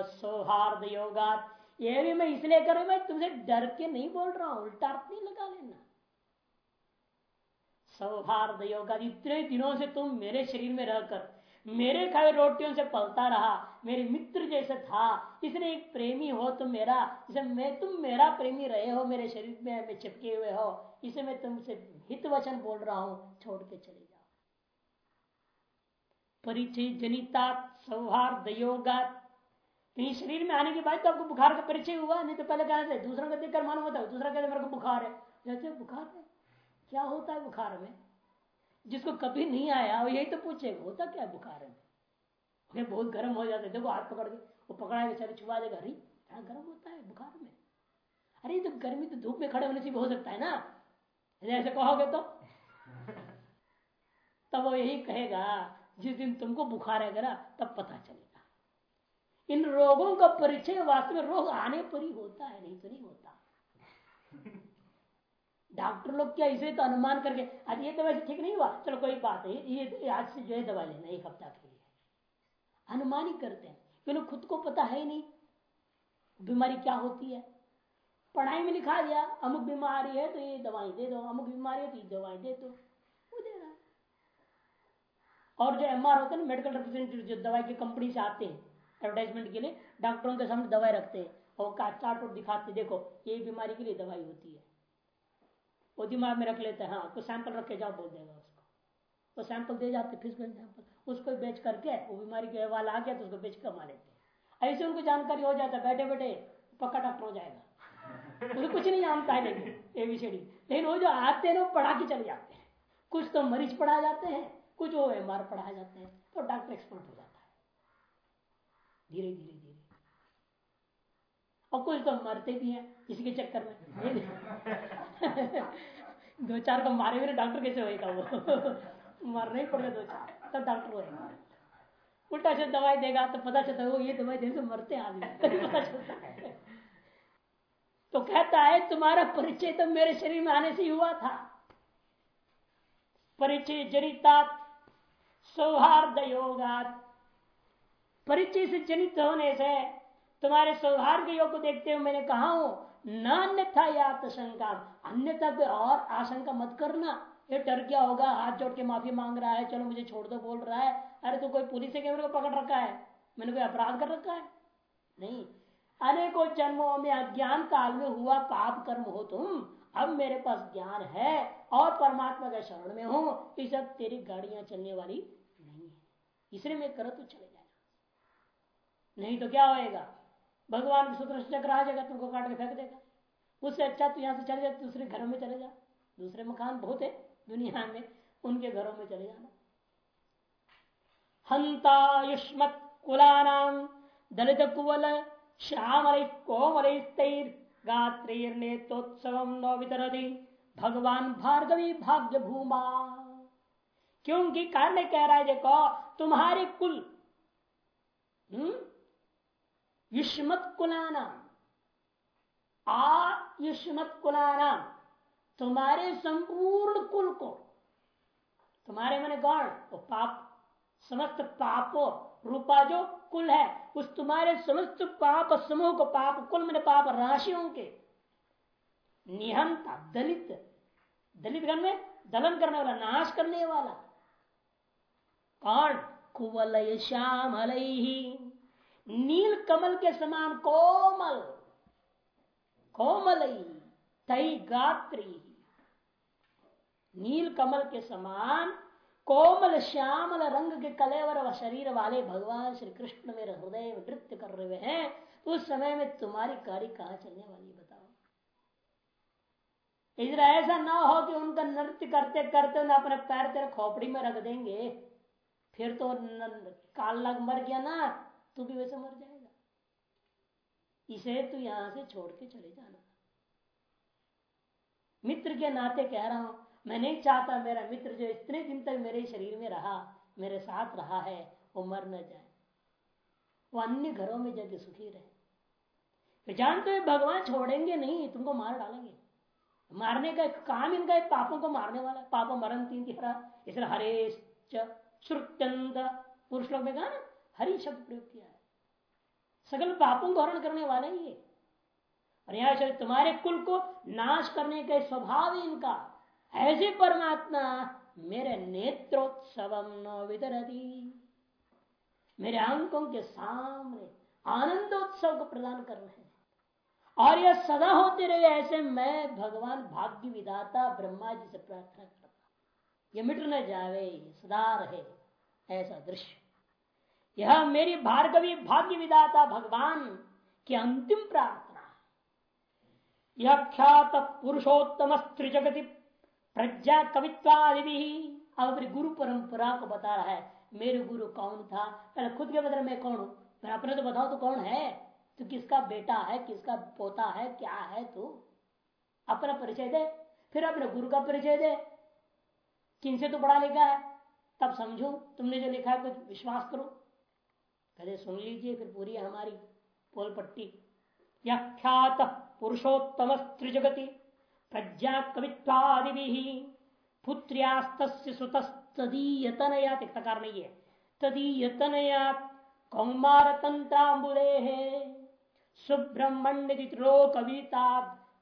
सौहार्द योगा ये भी मैं इसलिए करूँ, मैं तुमसे डर के नहीं बोल रहा हूँ। उल्टा अर्थ नहीं लगा लेना। सौहार्द योगा इतने दिनों से तुम मेरे शरीर में रहकर मेरे खाए रोटियों से पलता रहा, मेरे मित्र जैसे था। इसने एक प्रेमी हो तुम मेरा, इसे मैं, तुम मेरा प्रेमी रहे हो, मेरे शरीर में में चिपके हुए हो। इसे मैं तुमसे हित वचन बोल रहा हूँ, छोड़ के चले जाओ। परिचय जनिता सौहार्द योगा कहीं शरीर में आने के बाद तो आपको बुखार का परिचय हुआ, नहीं तो पहले कहना था दूसरों को देखकर मालूम होता है, दूसरा कहते मेरे को बुखार है। जैसे बुखार है? क्या होता है बुखार में? जिसको कभी नहीं आया वो यही तो पूछेगा होता क्या है बुखार में? बहुत गर्म हो जाता है देखो हाथ पकड़ के वो पकड़ा बेचारे छुआ देगा अरे क्या गर्म होता है बुखार में? अरे तो गर्मी तो धूप में खड़े होने से भी हो सकता है ना? ऐसे कहोगे तो? तब वो यही कहेगा जिस दिन तुमको बुखार है तब पता चलेगा। इन रोगों का परिचय वास्तव में रोग आने पर ही होता है नहीं तो नहीं होता। डॉक्टर लोग क्या इसे तो अनुमान करके आज ये दवाई ठीक नहीं हुआ। चलो, कोई बात है ये आज से जो है दवाई लेना, एक हफ़्ता के लिए। अनुमान ही करते हैं, क्योंकि खुद को पता है ही नहीं, बीमारी क्या होती है। पढ़ाई में लिखा दिया, अमुक बीमारी है तो ये दवाई दे दो, अमुक बीमारी है तो ये दवाई दे दो। वो दे रहा। और जो एम आर होते हैं मेडिकल रिप्रेजेंटेटिव जो दवाई की कंपनी से आते हैं एडवर्टाइजमेंट के लिए, डॉक्टरों के सामने दवाई रखते हैं, और चार्ट और दिखाते देखो, ये बीमारी के लिए दवाई होती है। वो दिमाग में रख लेते हैं हाँ कुछ सैंपल रख के जाओ, बोल देगा उसको। वो सैंपल दे जाते फ़िज़िकल सैंपल उसको बेच करके, वो बीमारी के वाला आ गया तो उसको बेच कमा लेते हैं। ऐसे उनको जानकारी हो जाता है बैठे बैठे पक्का डॉक्टर हो जाएगा। उसे कुछ नहीं जानता है लेकिन एबीसीडी लेकिन वो जो आते हैं वो पढ़ा के चले जाते हैं। कुछ तो मरीज़ पढ़ा जाते हैं, कुछ वो एम पढ़ाए जाते हैं तो डॉक्टर एक्सपर्ट हो जाता है। धीरे धीरे धीरे और कुछ तो मरते भी हैं इसके चक्कर में। दो चार को मारे हुए डॉक्टर कैसे होएगा वो। मरना ही पड़ेगा दो चार, तब डॉक्टर होएगा उल्टा से दवाई देगा तो पता चलता है ये दवाई देने से मरते हैं आदमी। तभी पता चलता है। तो कहता है, तुम्हारा परिचय तो मेरे शरीर में आने से ही हुआ था। परिचय जनिता सौहार्द योगात परिचय से जनित होने से तुम्हारे सौहार्द योग को देखते हुए मैंने कहा हूँ न या शंका अन्यथा कोई और आशंका मत करना। ये डर क्या होगा? हाथ जोड़ के माफ़ी मांग रहा है, चलो मुझे छोड़ दो बोल रहा है। अरे तू तो कोई पुलिस के मेरे को पकड़ रखा है? मैंने कोई अपराध कर रखा है? नहीं। अनेकों जन्मों में अज्ञान काल में हुआ पाप कर्म हो तुम। अब मेरे पास ज्ञान है और परमात्मा का शरण में हूँ। इस सब तेरी गाड़ियाँ चलने वाली नहीं है। इसलिए मैं करो तो चले नहीं तो क्या होएगा? भगवान की सूत्र चक्र आ जाएगा तुमको काट के फेंक देगा। उससे अच्छा तू यहाँ से चले जा, दूसरे घरों में चले जा। दूसरे मकान बहुत है दुनिया में, उनके घरों में चले जाना। हंता युष्मत कुलानाम दलित कुवल श्यामल कोमल गात्रोत्सव न वितरती भगवान भार्गवी भाग्य भूमा क्योंकि कारण कह रहा है, देखो, तुम्हारे कुल हम्म युष्मत कुलाना आ युष्मत तुम्हारे संपूर्ण कुल को, तुम्हारे मैंने गौण वो पाप, समस्त पापों, रूपा जो कुल है, उस तुम्हारे समस्त पाप समूह को, पाप कुल मैंने पाप राशियों के, निहंता, दलित दलित गण में दलन करने वाला, नाश करने वाला कौन कुवलय श्यामल। नील कमल के समान कोमल कोमल तई गात्री। नील कमल के समान कोमल श्यामल रंग के कलेवर व शरीर वाले भगवान श्री कृष्ण मेरे हृदय में नृत्य कर रहे हैं तो उस समय में तुम्हारी गाड़ी कहा चलने वाली बताओ। इधर ऐसा ना हो कि उनका नृत्य करते करते उन्हें अपने पैर तेरे खोपड़ी में रख देंगे, फिर तो काल लग मर गया ना। तू भी वैसे मर जाएगा। इसे तू यहाँ से छोड़ के चले जाना। मित्र के नाते कह रहा हूँ, मैं नहीं चाहता मेरा मित्र जो इतने दिन तक मेरे शरीर में रहा, मेरे साथ रहा है, वो मर न जाए। वो अन्य घरों में जाके सुखी रहे। जानते भगवान छोड़ेंगे नहीं, तुमको मार डालेंगे। मारने का एक काम इनका, एक पापों को मारने वाला। पाप मरण तीन तिहरा इसलिए हरे पुरुष लोग में कहा ना? हरि शब्द प्रयोग किया है। सकल पापों को हरण करने वाले ही है। और यहाँ तुम्हारे कुल को नाश करने का स्वभाव इनका। ऐसे परमात्मा, मेरे नेत्रोत्सव न मेरे अंकों के सामने आनंदोत्सव को प्रदान कर रहे हैं। और यह सदा होते रहे ऐसे मैं, भगवान भाग्य विदाता ब्रह्मा जी से प्रार्थना करता ये मिट न जावे, सदा रहे, ऐसा दृश्य। यह मेरी भार्गवी भाग्य विदाता भगवान की अंतिम प्रार्थना यह ख्यात पुरुषोत्तम स्त्री जगति प्रज्ञा कवित्वादि भी अब अपनी गुरु परंपरा को बता रहा है, मेरे गुरु कौन था? पहले खुद के बदले मैं कौन हूँ? मैं अपने तो बताओ तो कौन है? तो किसका बेटा है? किसका पोता है? क्या है? तू अपना परिचय दे, फिर अपने गुरु का परिचय दे। किनसे तो पढ़ा लिखा है? तब समझो, तुमने जो लिखा है, कुछ विश्वास करो। पहले सुन लीजिए फिर पूरी हमारी पोल पट्टी व्याख्यात पुरुषोत्तम त्रिजगति प्रज्ञा कवित्वादि पुत्र्यास्त सुतस्तदीयतनया तकार नहीं है। तदीयतनया कौमार तंत्राबुदे सुब्रह्मण्य कविता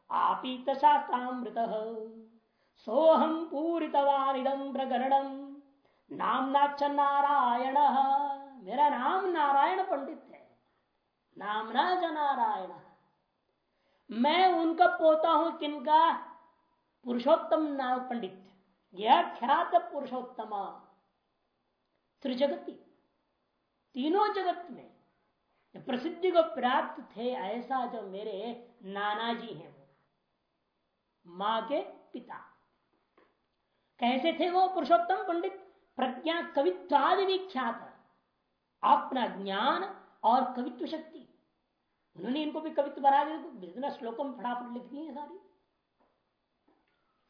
आपीत शास्त्रामृत सोहम पूरितवानिदम प्रकरणम नामना च नारायण। मेरा नाम नारायण पंडित है। नामना च नारायण। मैं उनका पोता हूँ किनका? पुरुषोत्तम नाम पंडित। यह ख्यात पुरुषोत्तम। त्रिजगति। तीनों जगत में प्रसिद्धि को प्राप्त थे ऐसा जो मेरे नाना जी हैं वो। माँ के पिता। कैसे थे वो पुरुषोत्तम पंडित? प्रज्ञा कवित्वादि विख्यात अपना ज्ञान और कवित्व शक्ति। उन्होंने इनको भी कवित्व बना दिया इतना में फटाफट लिख दिए सारी।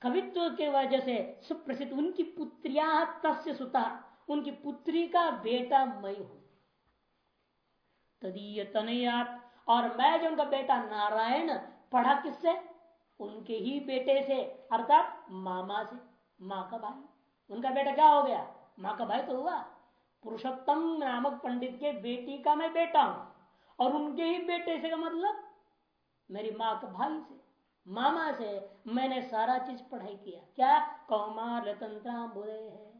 कवित्व के वजह से सुप्रसिद्ध उनकी पुत्रिया तस्य सुता, उनकी पुत्री का बेटा मैं हूँ। तदीय तनयात, और मैं जो उनका बेटा नारायण पढ़ा किससे? उनके ही बेटे से, अर्थात मामा से, माँ का भाई। उनका बेटा क्या हो गया? माँ का भाई तो हुआ। पुरुषोत्तम नामक पंडित के बेटी का मैं बेटा हूँ। और उनके ही बेटे से का मतलब? मेरी माँ के भाई से, मामा से। मैंने सारा चीज़ पढ़ाई किया। क्या? कौमार तंत्राबुदय है।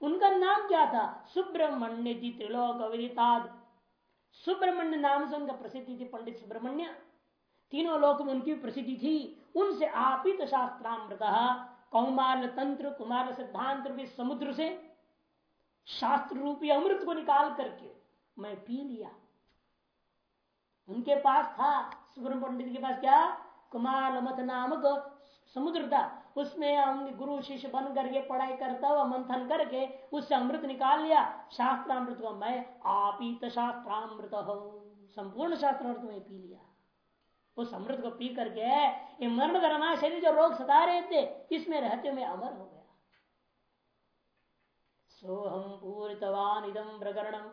उनका नाम क्या था? सुब्रमण्य जी त्रिलोक विदिताद सुब्रमण्य नाम से उनका प्रसिद्धि थी पंडित सुब्रमण्य तीनों लोक में उनकी प्रसिद्धि थी। उनसे आपित शास्त्रामृत कौमार तंत्र कुमार सिद्धांत रूपी समुद्र से शास्त्र रूपी अमृत को निकाल करके मैं पी लिया। उनके पास था सुब्रम पंडित के पास क्या? कुमार मत नामक समुद्र था। उसमें हम गुरु शिष्य बन करके पढ़ाई करता हुआ मंथन करके उससे अमृत निकाल लिया। शास्त्रामृत को मैं आपीत शास्त्रामृत हो। संपूर्ण शास्त्रामृत में पी लिया। उस अमृत को पी करके ये मरण धर्मा शरीर जो रोग सता रहे थे, इसमें रहते हुए अमर हो गया। सोहम पूरितवान इदम प्रकरणम।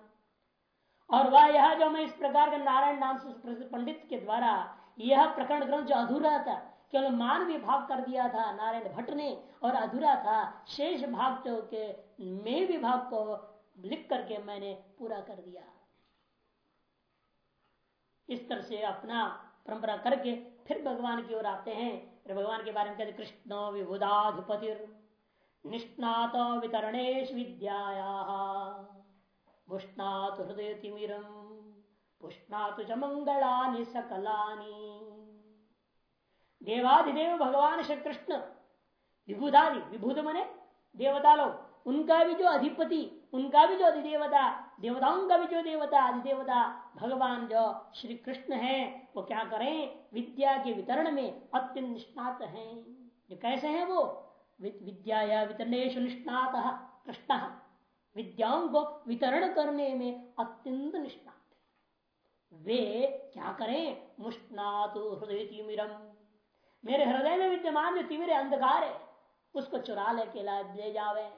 और वह यह जो मैं इस प्रकार के नारायण नाम से पंडित के द्वारा यह प्रकरण ग्रंथ जो अधूरा था, केवल मानवीय भाग कर दिया था, नारायण भट्ट ने, और अधूरा था, शेष भाग जो के में विभाग को लिख करके मैंने पूरा कर दिया। इस तरह से अपना परंपरा करके फिर भगवान की ओर आते हैं। भगवान के बारे में कहते कृष्ण विभुदाधिपति निष्णात वितरणेश विद्याया। हृदय तिमिरम, पुष्णातु च भगवान श्री कृष्ण विभुदादि विभुद मने देवता लोग उनका भी जो अधिपति उनका भी जो अधिदेवता देवताओं का भी जो देवता, अधिदेवता, भगवान जो श्री कृष्ण है, वो क्या करें? विद्या के वितरण में अत्यंत निष्णात हैं। जो कैसे हैं वो? विद्या वितरणेश निष्णात, कृष्ण। विद्याओं को वितरण करने में अत्यंत निष्णात वे क्या करें? मुष्णातु हृदय तिमिरम। मेरे हृदय में विद्यमान जो तिमिर अंधकार है, उसको चुरा लेके ले जावे।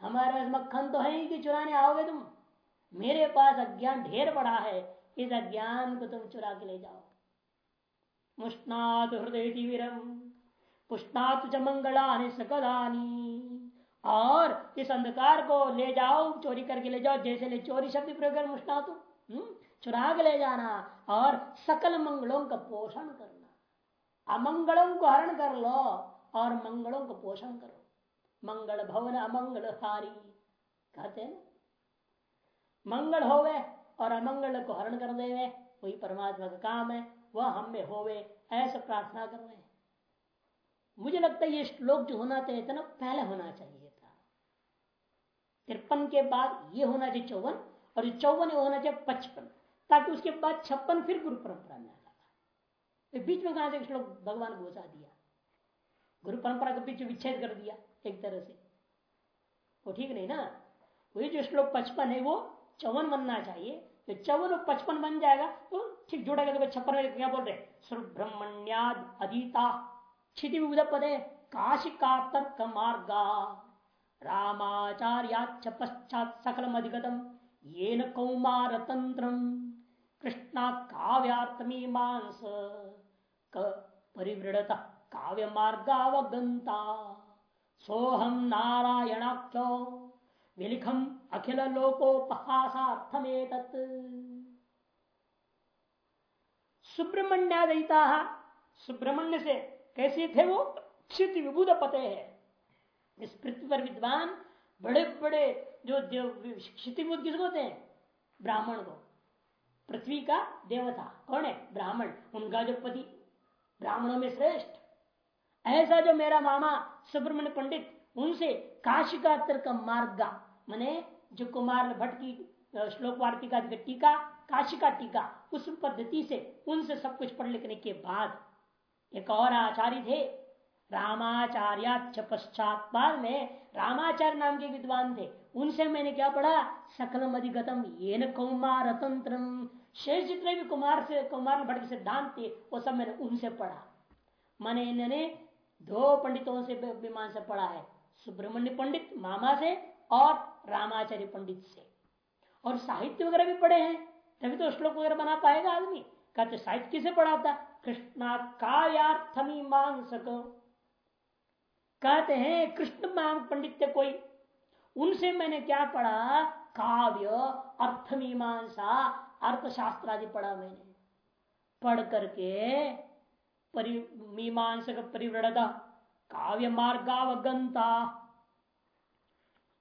हमारे मक्खन तो है ही कि चुराने आओगे तुम। मेरे पास अज्ञान ढेर पड़ा है, इस अज्ञान को तुम चुरा के ले जाओ। मुष्णात हृदय तिमिरम। पुष्णात च मंगलानी सकलानी। और इस अंधकार को ले जाओ, चोरी करके ले जाओ, जैसे ले चोरी शब्द प्रयोग कर मुष्णातु हम्म? चुरा के ले जाना और सकल मंगलों का पोषण करना। अमंगलों को हरण कर लो और मंगलों को पोषण करो। मंगल भवन अमंगल हारी, कहते हैं मंगल होवे और अमंगल को हरण कर देवे, वही परमात्मा का काम है, वह हम होवे, ऐसा प्रार्थना कर रहे हैं। मुझे लगता है ये श्लोक जो होना चाहिए था ना, पहले होना चाहिए था। तिरपन के बाद ये होना चाहिए चौवन, और चौवन होना चाहिए पचपन। ताकि उसके बाद छप्पन फिर गुरु परंपरा में आ जाता। बीच में कहा श्लोक भगवान घोषा दिया। गुरु परंपरा के बीच विच्छेद कर दिया एक तरह से। वो ठीक नहीं ना? वही जो श्लोक पचपन है, वो चौवन बनना चाहिए। तो चौवन और पचपन बन जाएगा तो ठीक जुड़ेगा तो छप्पन क्या बोल रहे सुब्रह्मण्याद अधीता। क्षिति पदे काशिका तर्क मार्गा रामाचार्याच पश्चात सकलम अधिगतम ये न कौमार तंत्र कृष्णा काव्यात्मीमांस परिवृढ़ता काव्य मार्गावगंता सोहम नारायणाख्यो, विलिखम अखिल लोकोपहासार्थमेत सुब्रमण्यादिता सुब्रमण्य से कैसे थे वो? क्षित विभुद पते है। इस पृथ्वी पर विद्वान बड़े बड़े जो क्षितिबुद्ध किसको होते हैं? ब्राह्मण को। पृथ्वी का देवता। कौन है? ब्राह्मण। उनका जो पति ब्राह्मणों में श्रेष्ठ। ऐसा जो मेरा मामा सुब्रमण्य पंडित, उनसे काशी का मार्ग मैने जो कुमार भट्ट की श्लोक वार्तिका टीका, काशी का टीका, उस पद्धति से उनसे सब कुछ पढ़ लिखने के बाद एक और आचार्य थे रामाचार्य पश्चात बाद में रामाचार्य नाम के विद्वान थे। उनसे मैंने क्या पढ़ा? सकलम अधिगतम ये न कुमार शेष जितने भी कुमार से, कुमार भट्ट के सिद्धांत थे, वो सब मैंने उनसे पढ़ा। मैंने इन्होंने दो पंडितों से विमान से पढ़ा है, सुब्रमण्य पंडित मामा से और रामाचार्य पंडित से। और साहित्य वगैरह भी पढ़े हैं, तभी तो श्लोक वगैरह बना पाएगा आदमी। कहते साहित्य किसे पढ़ाता? कृष्णा काव्यार्थमीमांसक कहते हैं, कृष्ण पंडित कोई। उनसे मैंने क्या पढ़ा? काव्य, अर्थमीमांसा अर्थशास्त्र आदि पढ़ा मैंने। पढ़ करके मीमांसक परिवृणता काव्य मार्गावगंता।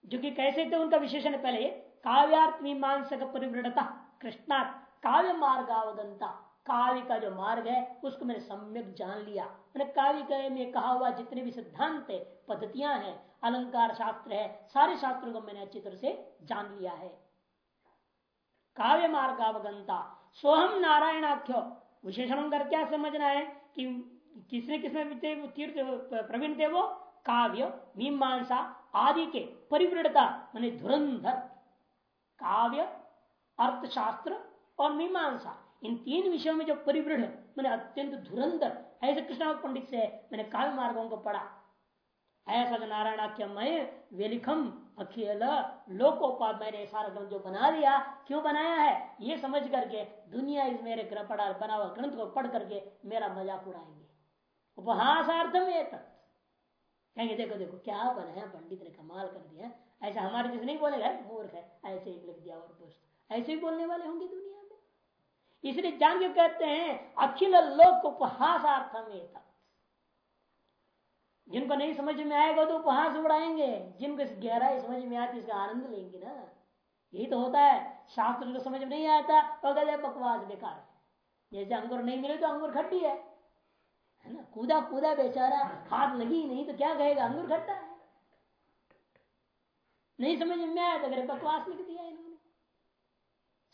जो कि कैसे थे उनका विशेषण पहले काव्यार्थ मीमांसक परिवृणता कृष्णा काव्य मार्गावगंता। काव्य का जो मार्ग है, उसको मैंने सम्यक जान लिया। मैंने काव्य में कहा हुआ जितने भी सिद्धांत है, पद्धतियाँ हैं, अलंकार शास्त्र है, सारे शास्त्रों को मैंने अच्छी तरह से जान लिया है। काव्य मार्ग मार्गावगंता। सोहम नारायणाख्य। विशेषण कर क्या समझना है कि किसने किसने तीर्थ प्रवीण थे वो? काव्य, मीमांसा आदि के परिवृढ़ता मान धुरंधर। काव्य, अर्थशास्त्र और मीमांसा। इन तीन विषयों में जो परिवृढ़ मैंने अत्यंत धुरंधर, ऐसे कृष्ण पंडित से मैंने काव्य मार्गों को पढ़ा। ऐसा जो नारायणाख्यमय वेलिखम, अखिल लोकोपाद मैंने सारा ग्रंथ जो बना दिया, क्यों बनाया है? ये समझ करके दुनिया इस मेरे पढ़ा, बना हुआ ग्रंथ को पढ़ करके मेरा मज़ाक उड़ाएँगे। उपहासार्थम ये कहेंगे, देखो देखो, क्या बनाया पंडित ने कमाल कर दिया। ऐसा हमारे जैसे नहीं बोलेगा, मूर्ख है, ऐसे ही लिख दिया और दोस्त। ऐसे ही बोलने वाले होंगे दुनिया। में इसलिए जान के कहते हैं अखिल लोक उपहासार्थम तक जिनको नहीं समझ में आएगा तो उपहास उड़ाएँगे। जिनको इस गहराई समझ में आती इसका आनंद लेंगे ना। यही तो होता है। शास्त्र को समझ में नहीं आता तो कहते बकवास बेकार जैसे अंगूर नहीं मिले तो अंगूर खट्टी है। है ना? कूदा कूदा बेचारा, हाथ लगी नहीं तो क्या कहेगा? अंगूर खट्टा है। नहीं समझ में आया तो अगर बकवास लिख दिया इन्होंने।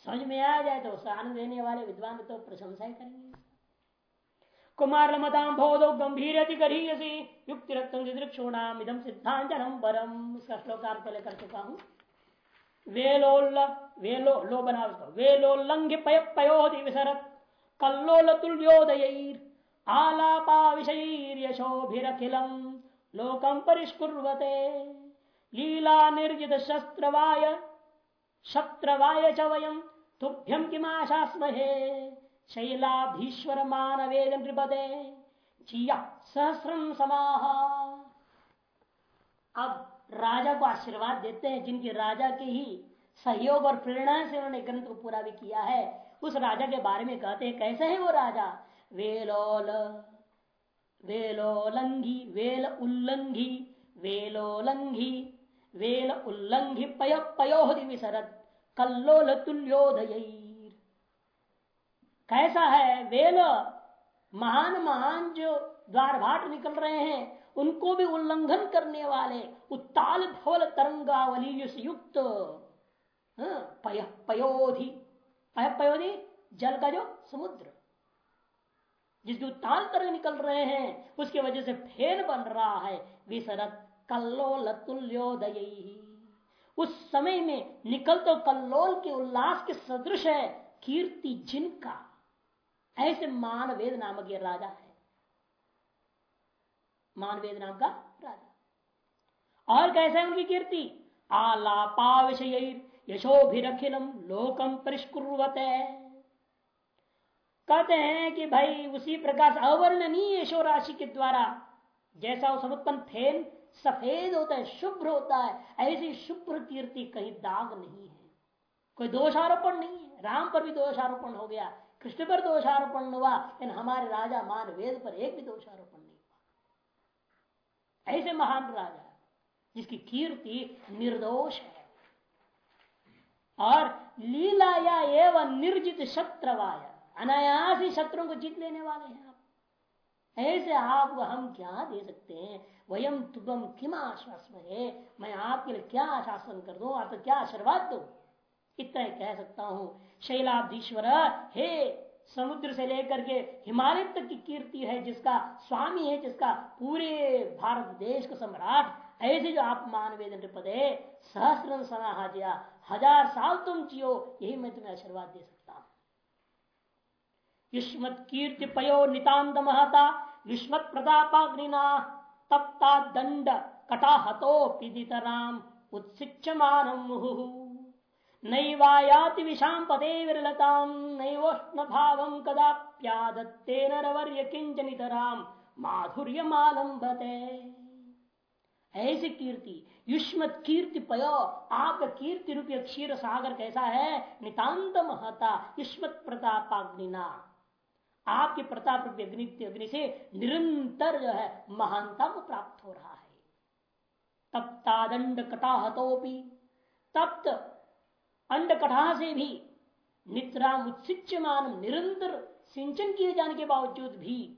समझ में आ जाए तो उसका आनंद लेने वाले विद्वान तो प्रशंसा ही करेंगे। कुमार लमताम भोदो गंभीर युक्ति रक्तम इदम सिद्धांतनम परम। इसका श्लोकार पहले कर चुका हूँ। वेलोल वेलो लो बना उसको पय पयोधि विसरत। कल्लोल आलापा लोकम परिष्कुर्वते। लीला निर्जित शस्त्रवाय शत्रवाय च वयम तुभ्यम किमाशास्महे? शैलाधीश्वर मानवेद नृपदे सहस्रम समाह अब राजा को आशीर्वाद देते हैं, जिनकी राजा के ही सहयोग और प्रेरणा से उन्होंने ग्रंथ को पूरा भी किया है। उस राजा के बारे में कहते हैं, कैसे है वो राजा? वेलोल, वेलोलंघी, वेल उल्लंघी, वेलोलंघी, वेल उल्लंघी, पय पयोधि विसरत। कल्लोल तुल्योदय कैसा है वेल महान महान जो द्वार भाट निकल रहे हैं उनको भी उल्लंघन करने वाले उत्ताल धवल तरंगावली युक्त हाँ, पय पयोधि। पय पयोधि जल का जो समुद्र। जिसके उत्ताल तरंग निकल रहे हैं उसकी वजह से फेर बन रहा है विसरत कल्लोल तुल्योदय उस समय में निकल तो कल्लोल के उल्लास के सदृश है कीर्ति जिनका। ऐसे मानवेद नामक ये राजा है। मानवेद नाम का राजा। और कैसे है उनकी कीर्ति? आलापा विषय यशोभिरखिलम लोकम परिष्कुर्वत। कहते हैं कि भाई, उसी प्रकार से अवर्णनीय यशो राशि के द्वारा जैसा वो समुत्पन्न फेन सफ़ेद होता है, शुभ्र होता है, ऐसी शुभ्र कीर्ति कहीं दाग नहीं है। कोई दोषारोपण नहीं है। राम पर भी दोषारोपण हो गया, कृष्ण पर दोषारोपण हुआ, लेकिन हमारे राजा मान वेद पर एक भी दोषारोपण नहीं हुआ। ऐसे महान राजा, जिसकी कीर्ति निर्दोष है। और लीलाया एवं निर्जित शत्रवाय, अनायास ही शत्रुओं को जीत लेने वाले हैं ऐसे आप हम क्या दे सकते हैं? वयम तुम किम आश्वासन मैं आपके लिए क्या आश्वासन कर दू? आप क्या आशीर्वाद दू? इतना कह सकता हूँ, शैलाधीश्वर, हे समुद्र से लेकर के हिमालय तक की कीर्ति है जिसका स्वामी है, जिसका पूरे भारत देश का सम्राट, ऐसे जो आप मान वेदन पदे सहस्र समाहाजिया हज़ार साल तुम जियो, यही मैं तुम्हें आशीर्वाद दे सकता युष्मत कीर्ति पयो नितांत महता युष्मत प्रतापाग्निना तप्ता दंड मुहु नैवायाति विषाम पदे विरलताम नैवोष्ण भाव कदाप्यादत्ते नरवर्य माधुर्य ऐसी कीर्ति युष्मत कीर्ति पयो कीर्ति रूपी क्षीर सागर कैसा है? नितांत महता युष्मत प्रतापाग्निना आपके प्रताप रूपी अग्नि अग्नि से निरंतर जो है महानता को प्राप्त हो रहा है। तप्तादंड कटाहतोपी। तप्त अंड कटा से भी नित्राम उत्सिच्यमान निरंतर सिंचन किए जाने के बावजूद भी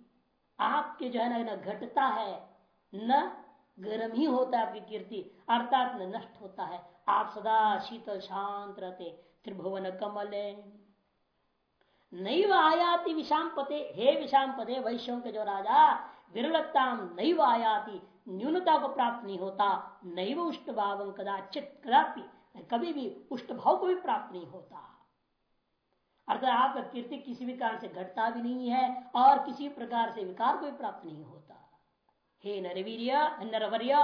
आपके जो है ना घटता है, न गर्म ही होता है आपकी कीर्ति, अर्थात न नष्ट होता है। आप सदा शीतल शांत रहते, त्रिभुवन कमल नैव आयाति विषाम पते, हे विषाम पते वैश्यों के जो राजा, विरलताम नैव आयाति, न्यूनता को प्राप्त नहीं होता, नैव उष्ट भाव कदाचित, कदापि, कभी भी उष्ट भाव को भी प्राप्त नहीं होता। अर्थात आपका कीर्ति किसी भी कारण से घटता भी नहीं है, और किसी प्रकार से विकार को भी प्राप्त नहीं होता। हे नरवीर्य, नरवर्य,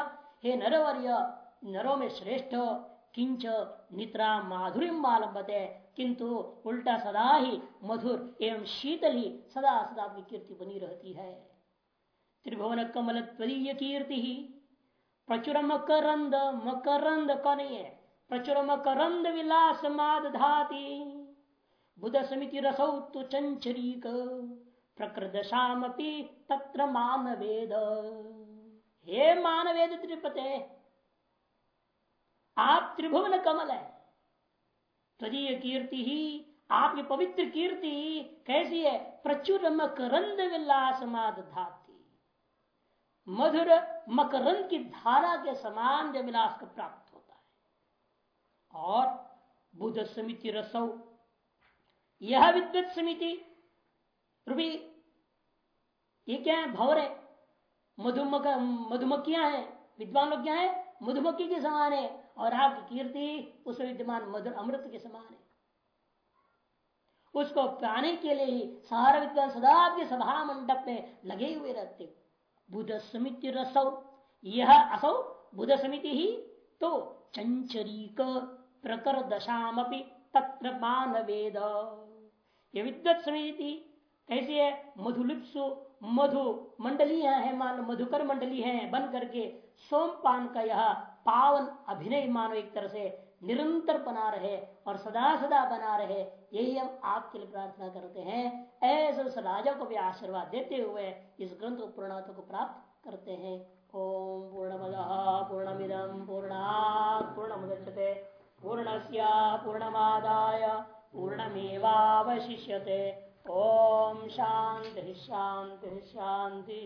हे नरवर्य, नरों में श्रेष्ठ, किंच निद्रा माधुर्य आलम्बते किंतु उल्टा सदा ही मधुर एवं शीतल ही सदा सदा की कीर्ति बनी रहती है। त्रिभुवन कमल त्वदीय कीर्ति ही। प्रचुर मकरंद मकरंद का नहीं है? प्रचुर मकरंद विलास माद धाती। बुध समिति रसौ तो चंचरीक। प्रकृदशामपि तत्र मान वेद हे मानवेद त्रिपते, आप त्रिभुवन कमल है। त्वदीय कीर्ति ही, आपकी पवित्र कीर्ति कैसी है? प्रचुर मकरंद विलास धाती। मधुर मकरंद की धारा के समान जब विलास को प्राप्त होता है। और बुध समिति रसौ, यह विद्वत समिति, रूपी, ये क्या है? भवर है। मधुमक, मधुमक्खियाँ हैं। विद्वान लोग क्या है? मधुमक्खी के समान है। और आपकी कीर्ति, उस विद्यमान मधुर अमृत के समान है। उसको पाने के लिए ही सारा विद्वान सदा आपके सभा मंडप में लगे हुए रहते बुध समिति रसौ, यह असौ, बुध समिति ही तो चंचरीक प्रकर दशामपि तत्र मान वेद ये विद्वत समिति कैसी है? मधुलिप्सु मधु मंडली है मान, मधुकर मंडली है, बन करके सोमपान का यह पावन अभिनय मानो एक तरह से निरंतर बना रहे और सदा सदा बना रहे, यही हम आपके लिए प्रार्थना करते हैं। ऐसे उस राजा को भी आशीर्वाद देते हुए इस ग्रंथ पूर्णता को प्राप्त करते हैं। ओम पूर्णमद पूर्णमिदम पूर्णा पूर्णमुदच्यते, पूर्णस्य पूर्णमादाय पूर्णमेवावशिष्यते। ओम शांति शांति शांति